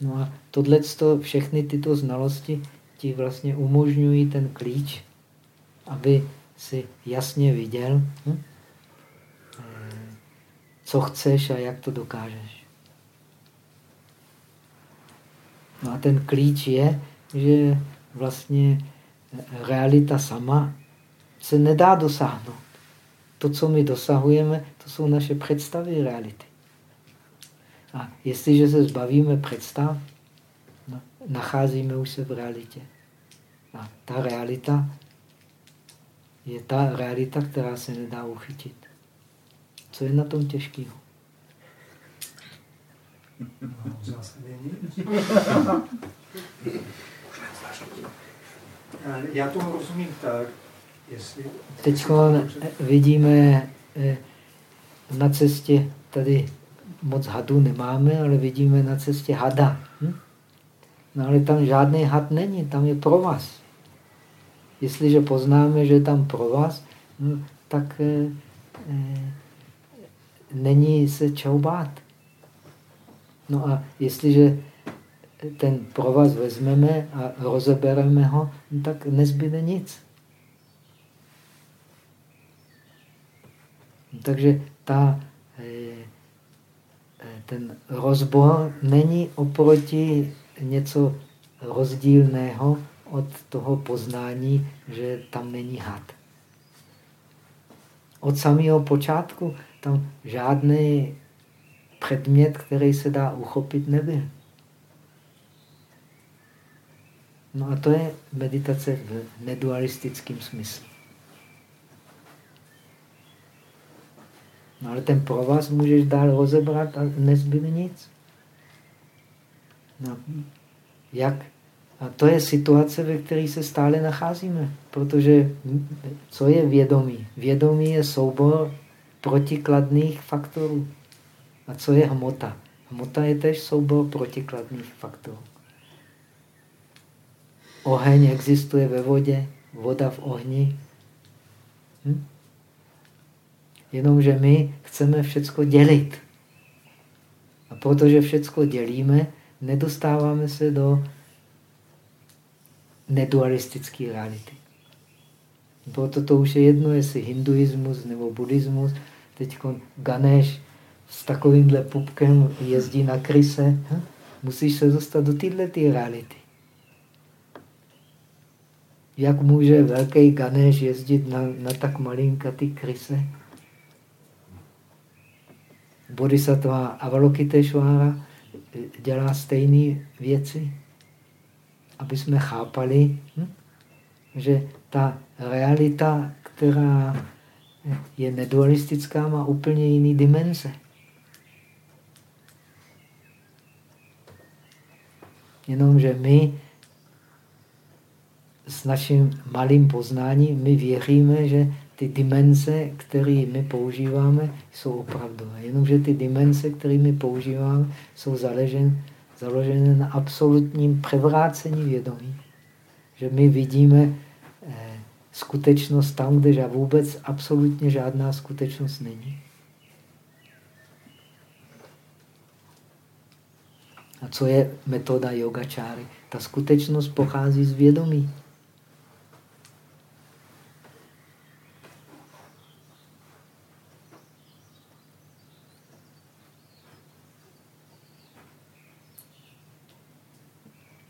[SPEAKER 1] No a tohle, všechny tyto znalosti ti vlastně umožňují ten klíč, aby si jasně viděl, hm? Co chceš a jak to dokážeš. No a ten klíč je, že vlastně realita sama se nedá dosáhnout. To, co my dosahujeme, to jsou naše představy reality. A jestliže se zbavíme představ, no, nacházíme už se v realitě. A ta realita je ta realita, která se nedá uchytit. Co je na tom těžkého?
[SPEAKER 6] No, Já tomu rozumím tak, jestli...
[SPEAKER 1] Teď vidíme eh, na cestě tady moc hadů nemáme, ale vidíme na cestě hada. Hm? No ale tam žádný had není, tam je provaz. Jestliže poznáme, že je tam provaz, hm, tak eh, eh, není se čeho bát. No a jestliže ten provaz vezmeme a rozebereme ho, no tak nezbyde nic. Takže ta eh, ten rozbor není oproti něco rozdílného od toho poznání, že tam není had. Od samého počátku tam žádný předmět, který se dá uchopit, nebyl. No a to je meditace v nedualistickém smyslu. No ale ten provaz můžeš dál rozebrat a nezbyde nic. No, jak? A to je situace, ve které se stále nacházíme. Protože co je vědomí? Vědomí je soubor protikladných faktorů. A co je hmota? Hmota je tež soubor protikladných faktorů. Oheň existuje ve vodě, voda v ohni. Hm? Jenomže my chceme všecko dělit. A protože všecko dělíme, nedostáváme se do nedualistické reality. Proto to už je jedno, jestli hinduismus nebo buddhismus. Teď Ganesh s takovýmhle pupkem jezdí na kryse. Hm? Musíš se dostat do této reality. Jak může velký Ganesh jezdit na, na tak malinkatý kryse? Bodhisattva Avalokiteshvara dělá stejné věci, aby jsme chápali, hm? že ta realita, která je nedualistická, má úplně jiný dimenze. Jenomže my s naším malým poznáním my věříme, že ty dimenze, které my používáme, jsou opravdové. Jenomže ty dimenze, které my používáme, jsou založené, založené na absolutním převrácení vědomí. Že my vidíme eh, skutečnost tam, kde vůbec absolutně žádná skutečnost není. A co je metoda yogačáry? Ta skutečnost pochází z vědomí.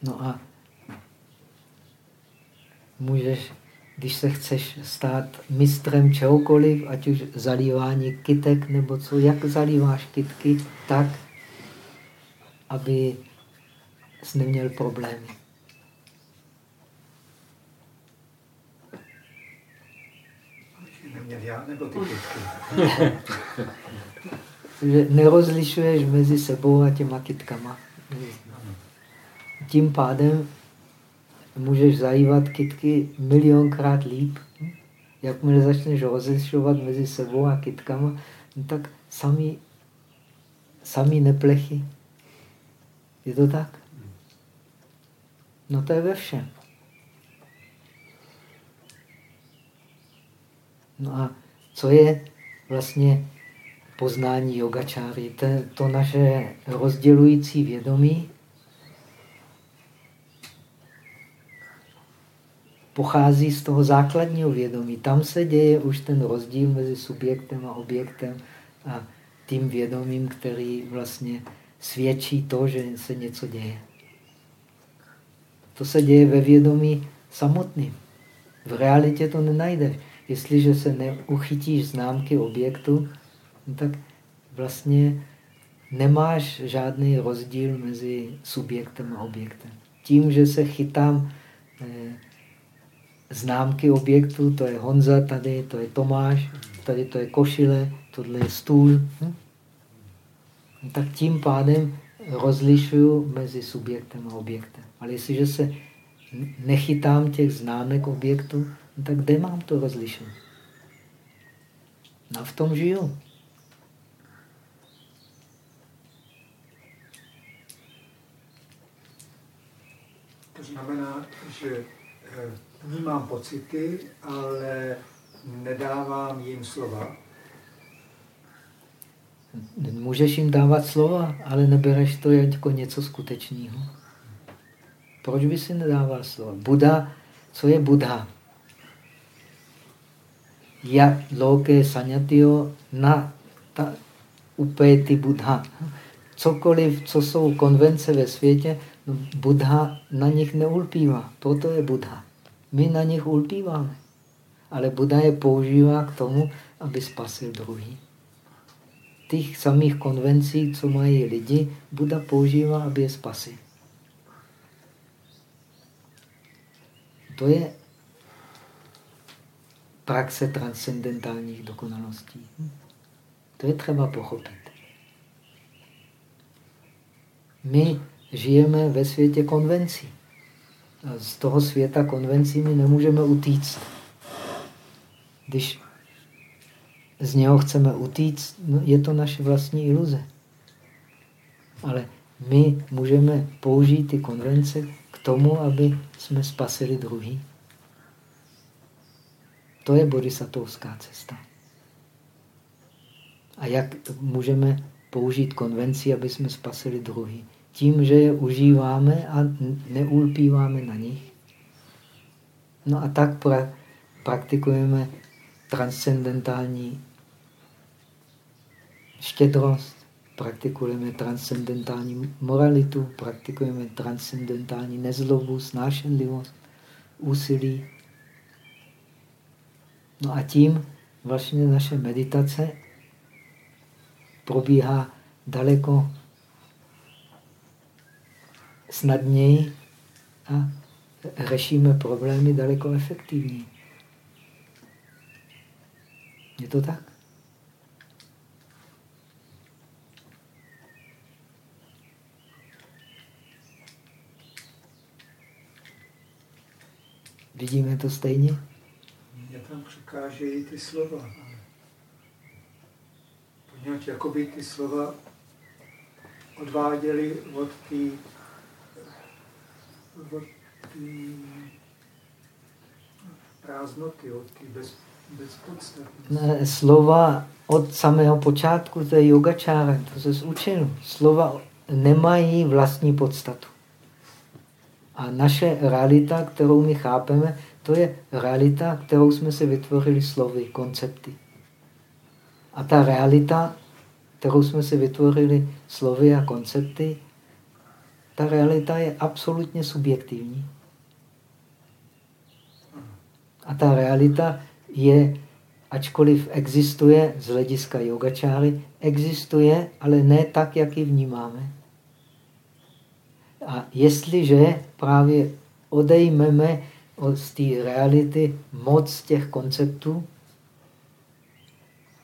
[SPEAKER 1] No a můžeš, když se chceš stát mistrem čehokoliv, ať už zalívání kytek nebo co, jak zalíváš kytky, tak, aby jsi neměl problémy.
[SPEAKER 6] Já nebo ty kytky?
[SPEAKER 1] nerozlišuješ mezi sebou a těma kytkama. Tím pádem můžeš zajívat kytky milionkrát líp. Jakmile začneš rozlišovat mezi sebou a kytkama, no tak sami, sami neplechy. Je to tak? No to je ve všem. No a co je vlastně poznání yogačáry? To, to naše rozdělující vědomí pochází z toho základního vědomí. Tam se děje už ten rozdíl mezi subjektem a objektem a tím vědomím, který vlastně svědčí to, že se něco děje. To se děje ve vědomí samotným. V realitě to nenajdeš. Jestliže se neuchytíš známky objektu, no tak vlastně nemáš žádný rozdíl mezi subjektem a objektem. Tím, že se chytám eh, známky objektu, to je Honza tady, to je Tomáš, tady to je košile, tohle je stůl. Hm? Tak tím pádem rozlišuju mezi subjektem a objektem. Ale jestliže se nechytám těch známek objektu, tak kde mám to rozlišovat? No v tom žiju.
[SPEAKER 6] To znamená, že eh, vnímám pocity, ale nedávám jim slova.
[SPEAKER 1] Můžeš jim dávat slova, ale nebereš to jako něco skutečného. Proč by si nedával slova? Buda, co je Buddha? Jak loke sanyatio na ta upéty Buddha. Cokoliv, co jsou konvence ve světě, no Buddha na nich neulpívá. Toto je Buddha. My na nich ulpíváme. Ale Buddha je používá k tomu, aby spasil druhý. Těch samých konvencí, co mají lidi, Buddha používá, aby je spasil. To je praxe transcendentálních dokonalostí. To je třeba pochopit. My žijeme ve světě konvencí z toho světa konvencí my nemůžeme utíct. Když z něho chceme utíct, no je to naše vlastní iluze. Ale my můžeme použít ty konvence k tomu, aby jsme spasili druhý. To je bodhisattvská cesta. A jak můžeme použít konvenci, aby jsme spasili druhý? Tím, že je užíváme a neulpíváme na nich. No a tak pra praktikujeme transcendentální štědrost, praktikujeme transcendentální moralitu, praktikujeme transcendentální nezlobu, snášenlivost, úsilí. No a tím vlastně naše meditace probíhá daleko snadněji a řešíme problémy daleko efektivněji. Je to tak? Vidíme to stejně?
[SPEAKER 6] Mně tam překážejí ty slova. Poněvadž jakoby ty slova odváděly od té od té prázdnoty, od té bez, bezpodstatnosti.
[SPEAKER 1] Slova od samého počátku, to je yogačára, to se učil. Slova nemají vlastní podstatu. A naše realita, kterou my chápeme, to je realita, kterou jsme si vytvořili slovy, koncepty. A ta realita, kterou jsme si vytvořili slovy a koncepty, ta realita je absolutně subjektivní. A ta realita je, ačkoliv existuje z hlediska yogačáry, existuje, ale ne tak, jak ji vnímáme. A jestliže právě odejmeme od té reality moc těch konceptů,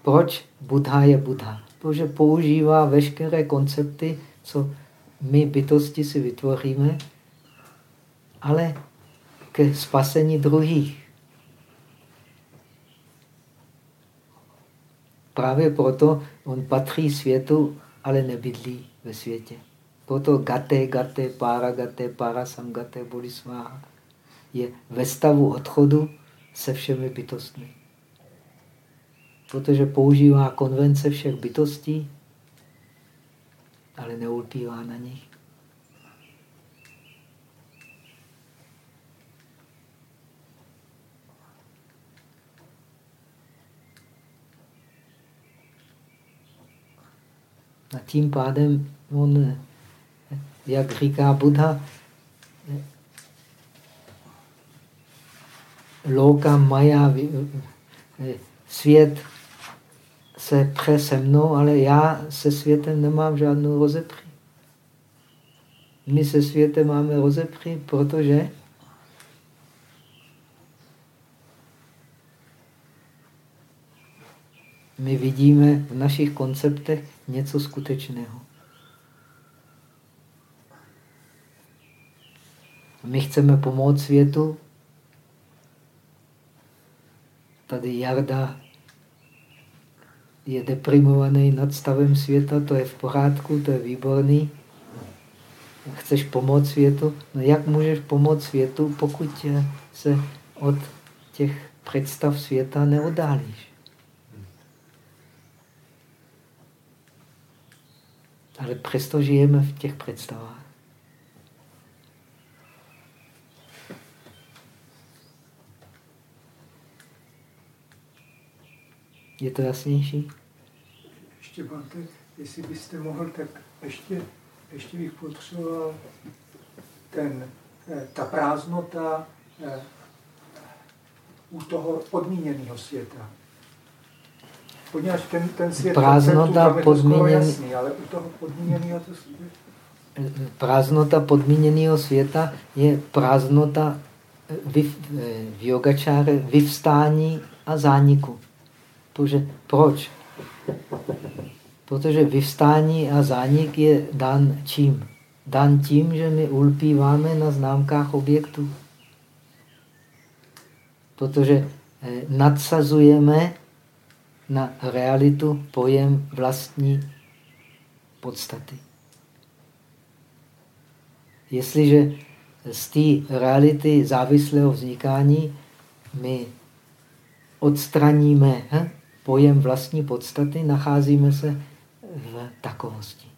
[SPEAKER 1] Proč Buddha je Buddha? Protože používá veškeré koncepty, co my bytosti si vytvoříme, ale ke spasení druhých. Právě proto on patří světu, ale nebydlí ve světě. Proto gate, gate, para gate, para samgate, bodhisváha je ve stavu odchodu se všemi bytostmi. Protože používá konvence všech bytostí, ale neulpívá na nich. A tím pádem on, jak říká Buddha, loka maja, svět se pře se mnou, ale já se světem nemám žádnou rozepří. My se světem máme rozepří, protože my vidíme v našich konceptech něco skutečného. My chceme pomoct světu. Tady Jarda je deprimovaný nad stavem světa, to je v pořádku, to je výborný. Chceš pomoct světu? No jak můžeš pomoct světu, pokud se od těch představ světa neodálíš? Ale přesto žijeme v těch představách. Je to jasnější?
[SPEAKER 6] Ještě máte, jestli byste mohl, tak ještě, ještě bych potřeboval ten, eh, ta prázdnota eh, u toho podmíněného světa. Poněvadž ten, ten svět
[SPEAKER 1] prázdnota podmíněný...
[SPEAKER 6] jasný, ale u toho podmíněného to
[SPEAKER 1] Prázdnota podmíněného světa je prázdnota v, v yogačáre vyvstání a zániku. Protože, proč? Protože vyvstání a zánik je dan čím? Dan tím, že my ulpíváme na známkách objektů. Protože eh, nadsazujeme na realitu pojem vlastní podstaty. Jestliže z té reality závislého vznikání my odstraníme hm, pojem vlastní podstaty, nacházíme se v takovosti.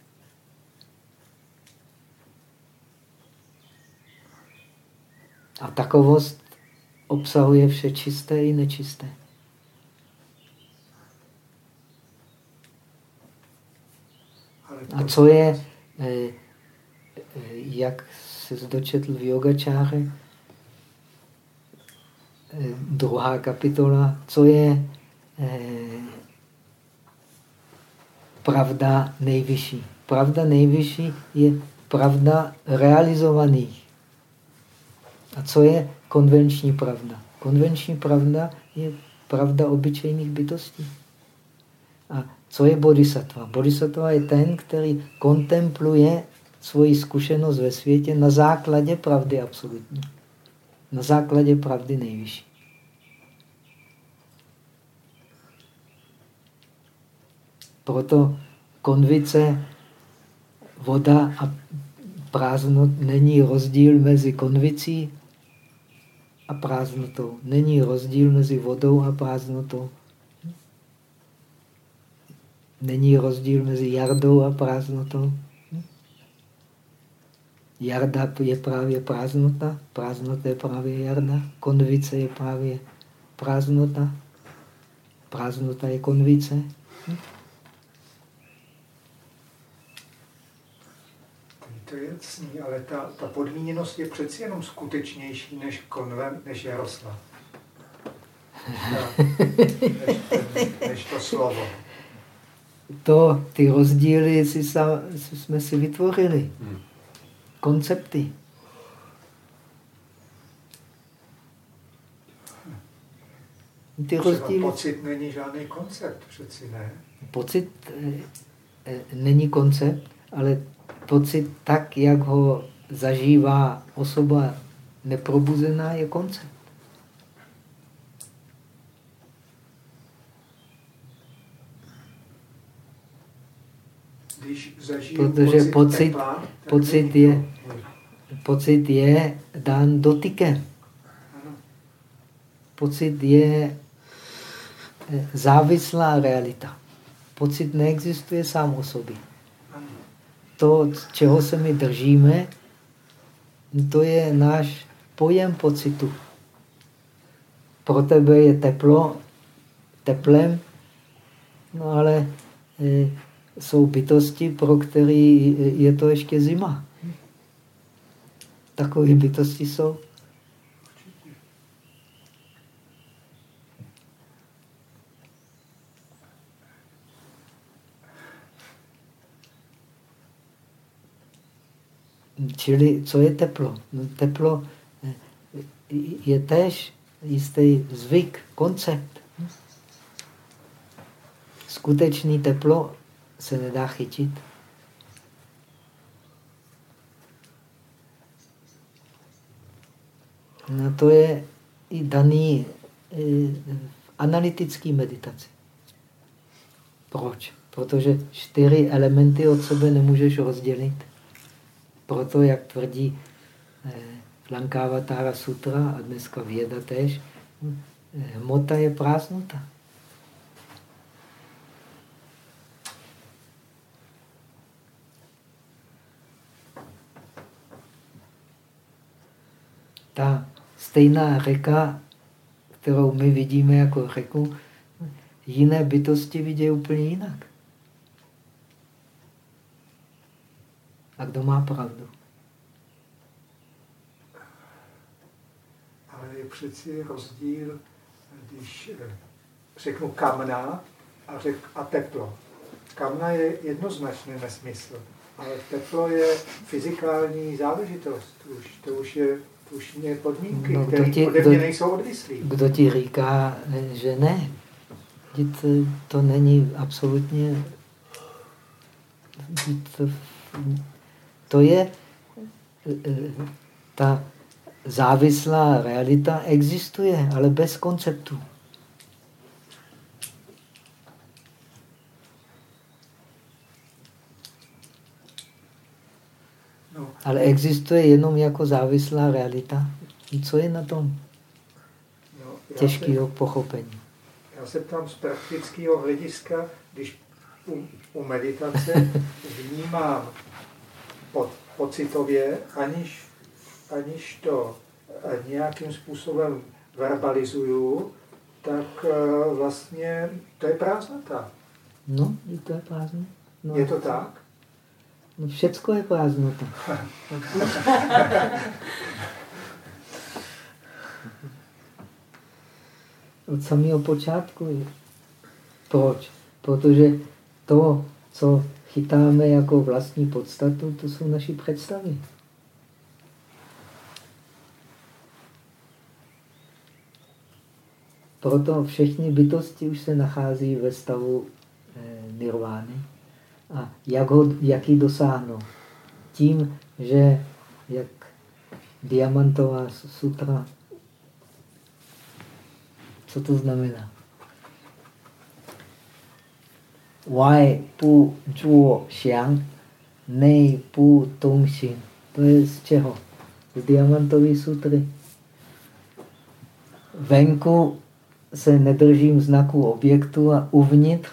[SPEAKER 1] A takovost obsahuje vše čisté i nečisté. A co je, eh, eh, jak se dočetl v yogačáře, eh, druhá kapitola, co je pravda nejvyšší. Pravda nejvyšší je pravda realizovaných. A co je konvenční pravda? Konvenční pravda je pravda obyčejných bytostí. A co je bodhisattva? Bodhisattva je ten, který kontempluje svoji zkušenost ve světě na základě pravdy absolutní. Na základě pravdy nejvyšší. Proto konvice, voda a prázdnot není rozdíl mezi konvicí a prázdnotou. Není rozdíl mezi vodou a prázdnotou. Není rozdíl mezi jardou a prázdnotou. Jarda je právě prázdnota, prázdnota je právě jarda, konvice je právě prázdnota, prázdnota je konvice.
[SPEAKER 6] To je jasný, ale ta, ta podmíněnost je přeci jenom skutečnější než, konven, než Jaroslav. než, než to slovo
[SPEAKER 1] to, ty rozdíly si sa, jsme si vytvořili. Hmm. Koncepty. Ty rozdíly...
[SPEAKER 6] pocit není žádný koncept, přeci ne.
[SPEAKER 1] Pocit eh, eh, není koncept, ale pocit tak, jak ho zažívá osoba neprobuzená, je koncept.
[SPEAKER 6] Když
[SPEAKER 1] Protože
[SPEAKER 6] pocit,
[SPEAKER 1] pocit-
[SPEAKER 6] tepla,
[SPEAKER 1] pocit je-. Pocit je dán dotykem. Pocit je eh, závislá realita. Pocit neexistuje sám o sobě. To, čeho se my držíme, to je náš pojem pocitu. Pro tebe je teplo teplem, no ale e, jsou bytosti, pro které je to ještě zima. Takové bytosti jsou. Čili co je teplo? No, teplo eh, je též jistý zvyk, koncept. Skutečný teplo se nedá chytit. No to je i daný eh, v analytické meditaci. Proč? Protože čtyři elementy od sebe nemůžeš rozdělit. Proto, jak tvrdí eh, Lankavatara sutra a dneska věda tež, eh, hmota je prázdnota. Ta stejná řeka, kterou my vidíme jako řeku, jiné bytosti vidí úplně jinak. A kdo má pravdu?
[SPEAKER 6] Ale je přeci rozdíl, když eh, řeknu kamna a, řek, a teplo. Kamna je jednoznačný nesmysl, ale teplo je fyzikální záležitost. Už, to už je to už je podmínky,
[SPEAKER 1] No,
[SPEAKER 6] které
[SPEAKER 1] ti-
[SPEAKER 6] ode
[SPEAKER 1] kdo-
[SPEAKER 6] mě nejsou odvislí.
[SPEAKER 1] Kdo ti říká, že ne? Vždyť, eh, to není absolutně... vždyť To, to je... eh, eh, Ta závislá realita existuje, ale bez konceptu.
[SPEAKER 6] No,
[SPEAKER 1] Ale existuje jenom jako závislá realita. Co je na tom
[SPEAKER 6] no, se-
[SPEAKER 1] těžkého pochopení?
[SPEAKER 6] Já se ptám z praktického hlediska, když u, u meditace vnímám po, pocitově, aniž, aniž to eh, nějakým způsobem verbalizuju, tak eh, vlastně to je prázdnota.
[SPEAKER 1] No, je to je prázdno. No,
[SPEAKER 6] Je to tak?
[SPEAKER 1] No, všecko je prázdnota. Od samého počátku. je. Proč? Protože to, co chytáme jako vlastní podstatu, to jsou naše představy. Proto všechny bytosti už se nachází ve stavu eh, nirvány. A jak, ho, jak ji dosáhnou? Tím, že jak diamantová sutra, co to znamená? Wai pu zhuo xiang, nej pu tong xin. To je z. Venku se nedržím znaku objektu a uvnitř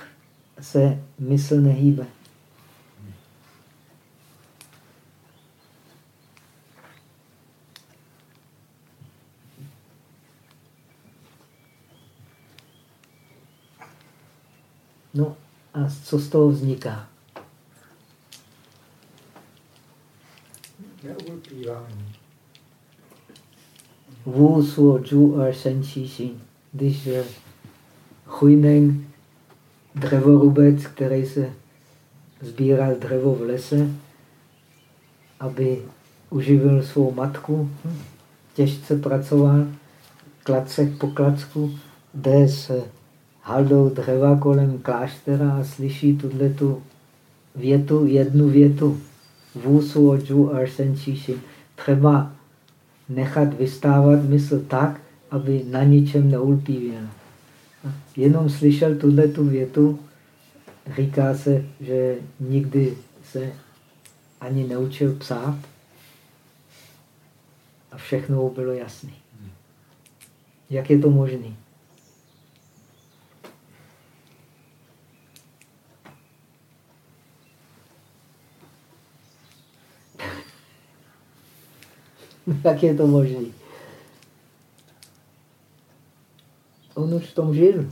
[SPEAKER 1] se mysl nehýbe. No a co z toho vzniká?
[SPEAKER 6] Neulpívání.
[SPEAKER 1] Wu suo zhu er shen qi xin. Když eh, chujneng, dřevorubec, který se sbíral dřevo v lese, aby uživil svou matku, hm, těžce pracoval, klacek po klacku jde s haldou dřeva kolem kláštera a slyší tu větu, jednu větu. Vůsu ođu arsenčíši. Třeba nechat vystávat mysl tak, aby na ničem neulpívěl. Jenom slyšel tu větu, říká se, že nikdy se ani neučil psát a všechno bylo jasné. Jak je to možné? Jak je to možné? On už v tom žil.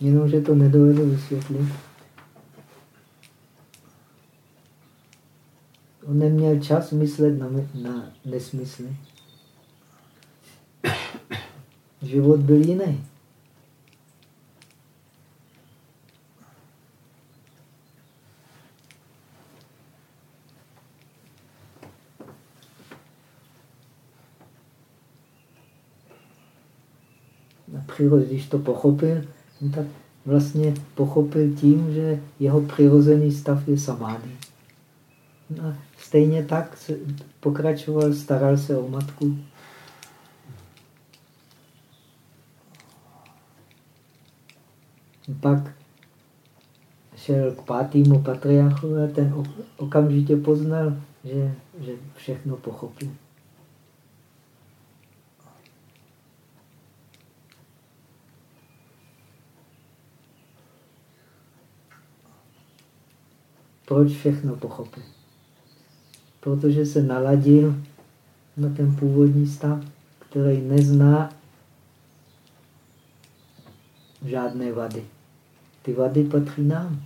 [SPEAKER 1] Jenomže to nedovedu vysvětlit. On neměl čas myslet na, na nesmysly. Život byl jiný. Přírod, když to pochopil, tak vlastně pochopil tím, že jeho přirozený stav je samády. No, stejně tak pokračoval, staral se o matku. Pak šel k pátému patriarchu a ten okamžitě poznal, že, že všechno pochopil. Proč všechno pochopil? Protože se naladil na ten původní stav, který nezná žádné vady. Ty vady patří nám.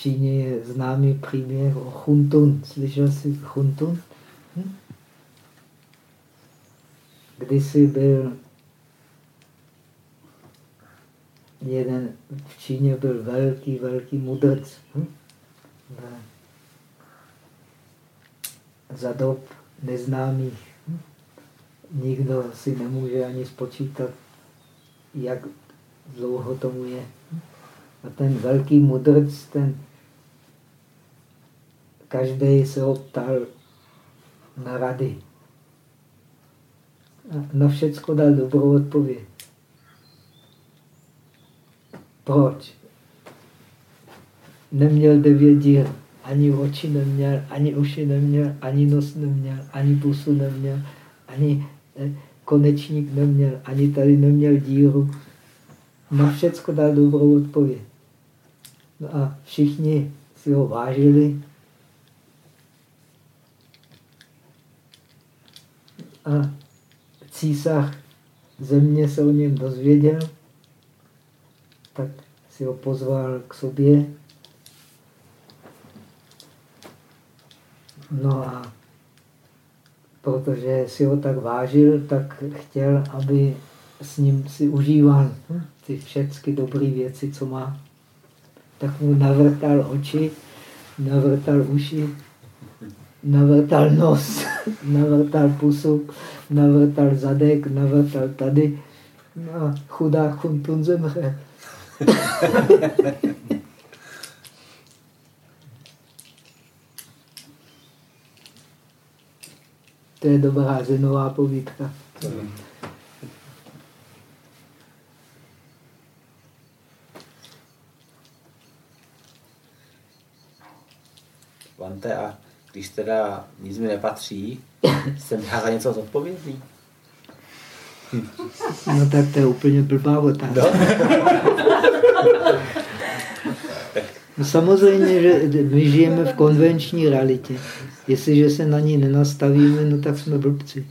[SPEAKER 1] Číně je známý příběh o Chuntun. Slyšel jsi Chuntun? Hm? Kdysi byl jeden, v Číně byl velký, velký mudrc. Hm? Za dob neznámých. Hm? Nikdo si nemůže ani spočítat, jak dlouho tomu je. A ten velký mudrc, ten každý se ho ptal na rady. A na všecko dal dobrou odpověď. Proč? Neměl devět díl. Ani oči neměl, ani uši neměl, ani nos neměl, ani pusu neměl, ani eh, konečník neměl, ani tady neměl díru. Na všecko dal dobrou odpověď. No a všichni si ho vážili a císař země se o něm dozvěděl, tak si ho pozval k sobě. No a protože si ho tak vážil, tak chtěl, aby s ním si užíval ty všechny dobré věci, co má. Tak mu navrtal oči, navrtal uši, navrtal nos, navrtal pusu, navrtal zadek, navrtal tady. No a chudá chuntun zemře. to je dobrá zenová povídka.
[SPEAKER 2] Vante, a když teda nic mi nepatří, jsem já za něco zodpovědný.
[SPEAKER 1] No tak to je úplně blbá otázka. No. no samozřejmě, že my žijeme v konvenční realitě. Jestliže se na ní nenastavíme, no tak jsme blbci.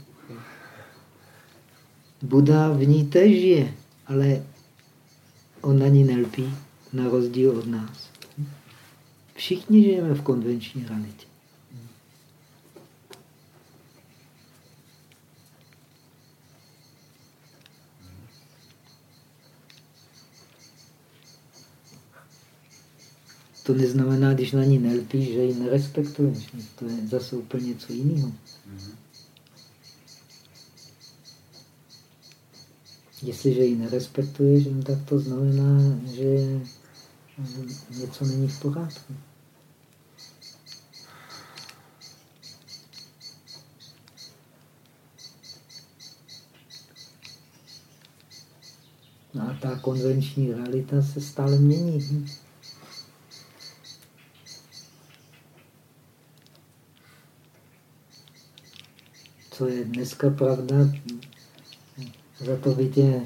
[SPEAKER 1] Buda v ní tež žije, ale on na ní nelpí, na rozdíl od nás. Všichni žijeme v konvenční realitě. To neznamená, když na ní nelpíš, že ji nerespektuješ. To je zase úplně něco jiného. Jestliže ji nerespektuješ, no tak to znamená, že něco není v pořádku. No a ta konvenční realita se stále mění. Co je dneska pravda, za to tě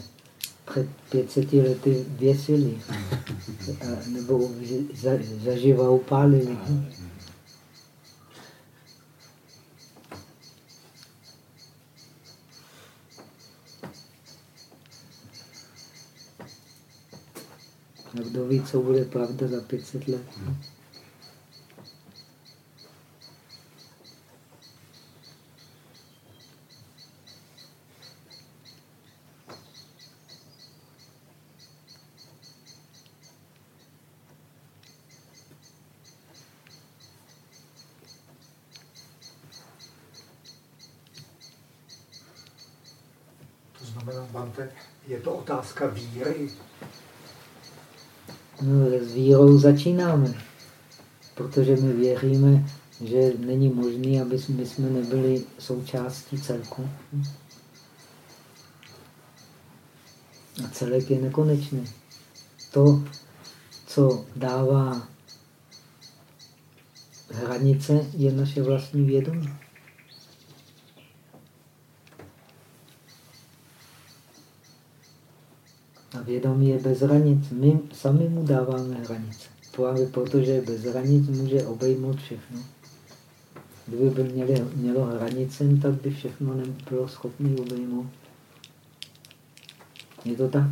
[SPEAKER 1] před 500 lety věsili. A, nebo za, zaživa upálili. A kdo ví, co bude pravda za 500 let.
[SPEAKER 6] Bante, je to otázka víry.
[SPEAKER 1] No, s vírou začínáme, protože my věříme, že není možné, aby my jsme nebyli součástí celku. A celek je nekonečný. To, co dává hranice, je naše vlastní vědomí. Vědomí je bez hranic. My sami mu dáváme hranice. Právě protože je bez hranic může obejmout všechno. Kdyby by měli, mělo hranice, tak by všechno nebylo schopné obejmout. Je to tak?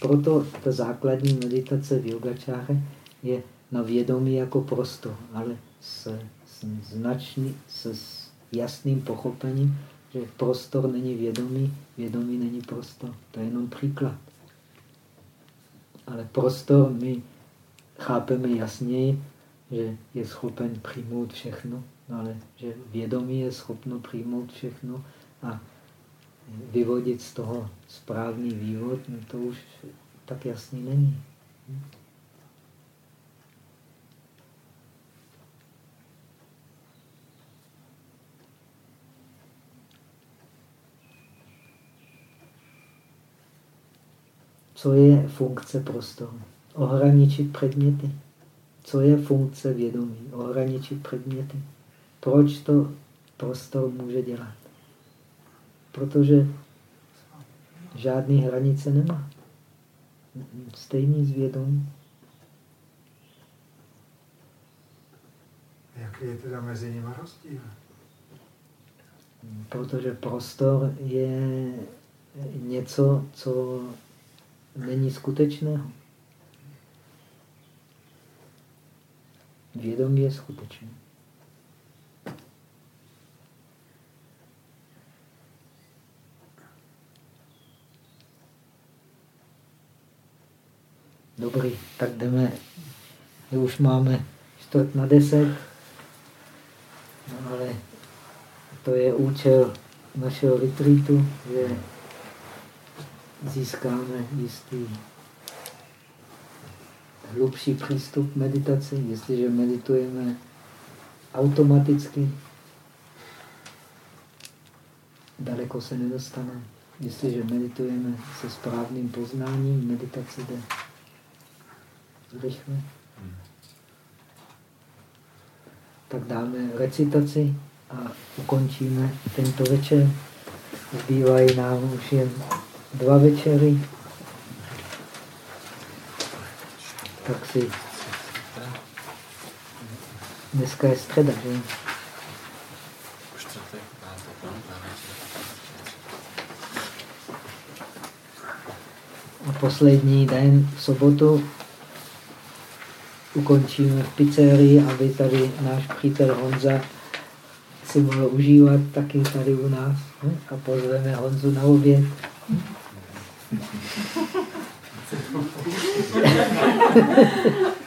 [SPEAKER 1] Proto ta základní meditace v yogačáře je na vědomí jako prostor, ale s, s, značný, s, s jasným pochopením, že prostor není vědomí, vědomí není prostor. To je jenom příklad. Ale prostor my chápeme jasněji, že je schopen přijmout všechno, ale že vědomí je schopno přijmout všechno a vyvodit z toho správný vývod, no to už tak jasný není. Co je funkce prostoru? Ohraničit předměty. Co je funkce vědomí? Ohraničit předměty. Proč to prostor může dělat? Protože žádný hranice nemá. Stejný s vědomí.
[SPEAKER 6] Jaký je teda mezi nimi rozdíl?
[SPEAKER 1] Protože prostor je něco, co není skutečného. Vědomí je skutečné. Dobrý, tak jdeme. My už máme čtvrt na deset, no ale to je účel našeho retreatu, že získáme jistý hlubší přístup k meditaci, jestliže meditujeme automaticky, daleko se nedostaneme. Jestliže meditujeme se správným poznáním, meditace jde rychle. Tak dáme recitaci a ukončíme tento večer. Zbývají nám už jen dva večery. Tak si... Dneska je středa, že? A poslední den, v sobotu, ukončíme v pizzerii, aby tady náš přítel Honza si mohl užívat taky tady u nás. A pozveme Honzu na oběd. ハハハハ。